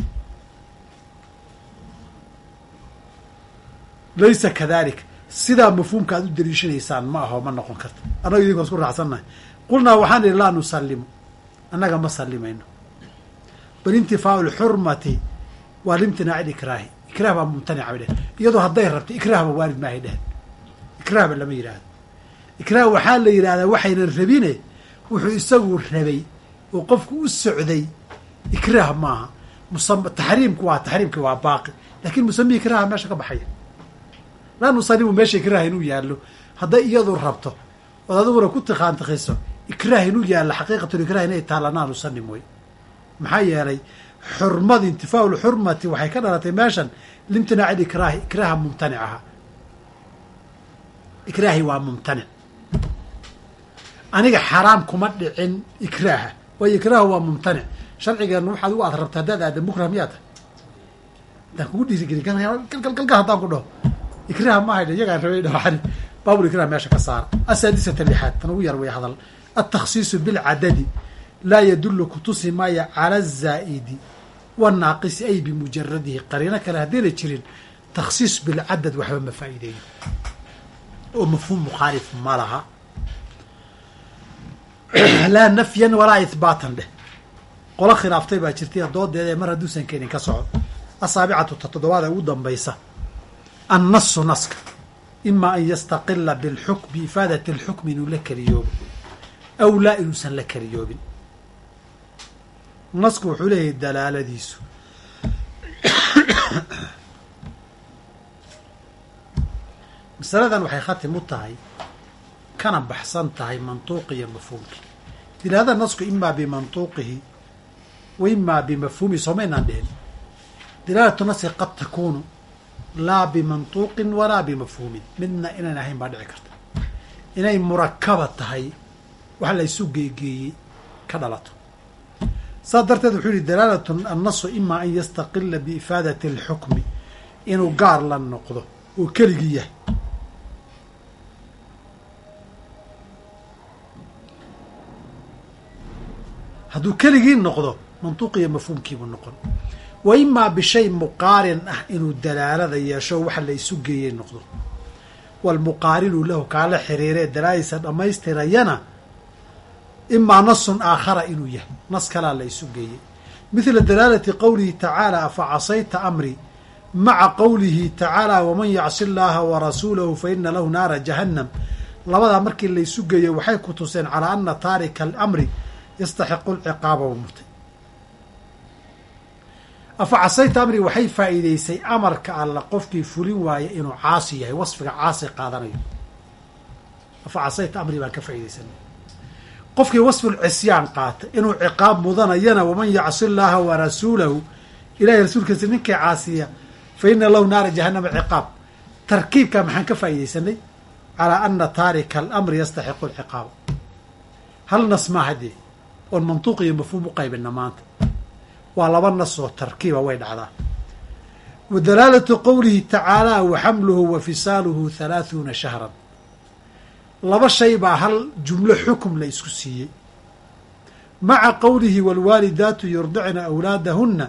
Laysa kadalik. Sidaa mafhuumka aad u daliishanaysaan ma aho ma noqon karto. Annaga idinkaan isku raacsannahay. Qulnaa waxaan idhi laa nusalimu annaga ma salimayno bal intifaau lxurmati waa limtinaaci likraahi ikraah baa mumtanica bay dhehen iyadoo hadday rabto ikraahba waalid maahay dhehen ikraahba lama yidhaahdo. Ikraah waxaa la yidhahdaa waxaynan rabine wuxuu isagu rabay oo qofku u socday ikraah maaha. Musam waa taxriimki waa baaqi. Lakin musami ikraaha meesha ka baxaya. Laa nusalimu meesha ikraah inuu yaallo. Hadday iyadu rabto ood adiguna ku tiqaantiqiso ikraah inuu yaallo xaqiiqatul ikraah inay taalla naa nusalim wey maxaa yeelay xurmadi intifaau lxurmati waxay ka dhalatay meeshan limtinaaci likraahi ikraaha mumtanic aha. Ikraahi waa mumtanic aniga xaraam kuma dhicin ikraaha. Waayo ikraaha waa mumtanic sharcigeena waxaad u aad rabta haddaad aada mukrah miyaa kugu dhiirigeli galgalgalgal haddaan ku dhaho. Ikraah maahay dh iyagaan rabay dhawaani baabul ikrah meesha ka saara asaadisata lixaad tan ugu yar way hadal. Altakhsiisu bilcadadi laa yadullu kutusi maaya cala azaa'idi wanaaqisi ay bimujaradihi qariino kale haddayna jirin takhsiis bilcadad waxba ma faa'iideeyo. Oo mafhuum mukhaalif ma laha *clears throat* laa nafyan walaa ihbaatan dheh qolo khilaaftay baa jirtay doodeeda mar hadduusan keenin ka soco asaabicatu ta ugu dambaysa. Annasu naska ima an yastaqila bilxuk biifaadati alxukmi inuu la keliyoobo aw laa inuusan la keliyoobin nasku wuxuu leeyahay dalaaladiisu. *coughs* Masaladan waxay khatim u tahay kana baxsan tahay mantuuqi iyo mafhuumkii dilaalada nasku imaa bimantuuqihi wa imaa bimafhuumihi soomaynaan dhihin dilaalatu naski qad takuunu laa bimantuuqin walaa bimafhuumin midna inayn ahayn baa dhici karta. Inay murakaba tahay wax la isu geegeeyey ka dhalato. Saas darteed wuxuu yihi dalaalatu annasu ima an yastaqila biifaadati alxukmi inuu gaar la noqdo oo keligii yahay hadduu keligii noqdo mantuuqiyo mafhuumkiibuu noqon. Wa imaa bishay muqaarin ah inuu dalaalada yeesho waxa la geeyey noqdo. Walmuqaarinu lahu kaala xiriiree dalaadiisa dhammaystirayana imaa nasun aakhara inuu yahay nas kalaa la isu geeyey. Mithla dalaalati qowlihi tacaala afa casayta amri maca qowlihi tacaala waman yacsi llaaha wa rasuulahu fa ina lahu naara jahannam. Labadaa markii la isu waxay ku tuseen calaa ana taarika alamri yastaxiqu lciqaaba wa mutay afa casayta amri waxay faa'iideysay amarka alla qofkii fulin waaye inuu caasi yahay wasfiga caasi qaadanayo. Afa casayta amri baan ka faa'iideysanay qofkii wasful cisyaan qaata inuu ciqaab mudanayana waman yacsi llaaha wa rasuulahu ilahay rasuulkiisa ninkii caasiya fa ina lahu naara jahannama ciqaab. Tarkiibka maxaan ka faa'iideysanay calaa ana taarika alamri yastaxiqu alciqaaba. Hal nas maaha dee oon mantuuq iyo mafhuum u qaybina maanta. Waa laba nas oo tarkiiba way dhacdaa. Wa dalaalatu qowlihi tacaala wa xamluhu wa fisaaluhu halaahuuna shahran. Laba shay baa hal jumlo xukum la isku siiyey. Maca qowlihi waalwaalidaatu yurdicna awlaadahunna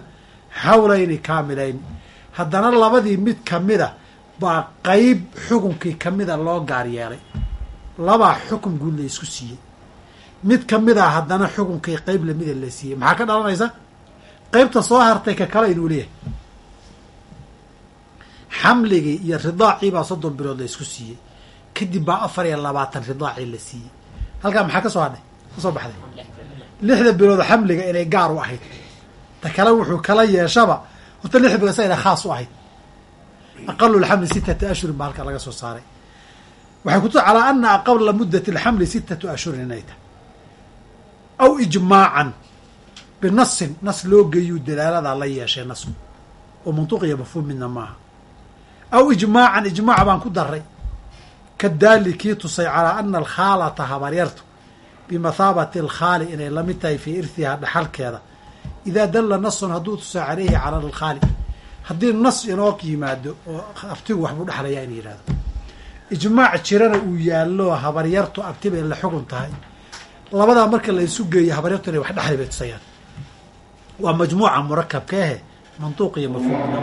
xawlayni kaamilayn. Haddana labadii mid kamida baa qeyb xukunkii kamida loo gaar yeelay. Labaa xukum guud la isku siiyey mid kamida haddana xukunkii qeyb lamida la siiyey. Maxaa ka dhalanaysa? Qeybta soo hartay ka kale inuu leeyahay. Xamligii iyo ridaacii baa soddon bilood la isku siiyey. Kadib baa afar iyo labaatan ridaacii la siiyey. Halkaa maxaa ka soo hadhay ka baxday. Lixda bilood xamliga inay gaar u ahayd. Ta kale wuxuu kala yeeshaba. Horta lixda bilood sa inay khaas u ahayd. Aqalu lxamli sittata ashhurin baa halkaa laga soo saaray. Waxay kutu calaa ana aqala muddati alxamli sittatu ashhurin inay tahay aw ijmaacan binasin nas loo geeyuu dalaaladaa la yeeshay nasku oo mantuuq iyo mafhuum midna maaha. Aw ijmaacan ijmaac baan ku daray ka daali kii tusay calaa ana alkhaalata habaryartu bimathaabati alkhaali inay la mid tahay fii irhihaa dhaxalkeeda. Idaa dalla nasun hadduu tusay caleyhi cala alkhaali haddii nas inoo yimaado oo abtigu waxbuu dhexlayaa in yidhahdo ijmaac jirana uu yaallo habaryartu abtiba in la xugun tahay labadaa marka la isu geeyo habaryartu inay wax dhexli bay tusayaan. Waa majmuuca murakabka ahe mantuuq iyo mafhuumna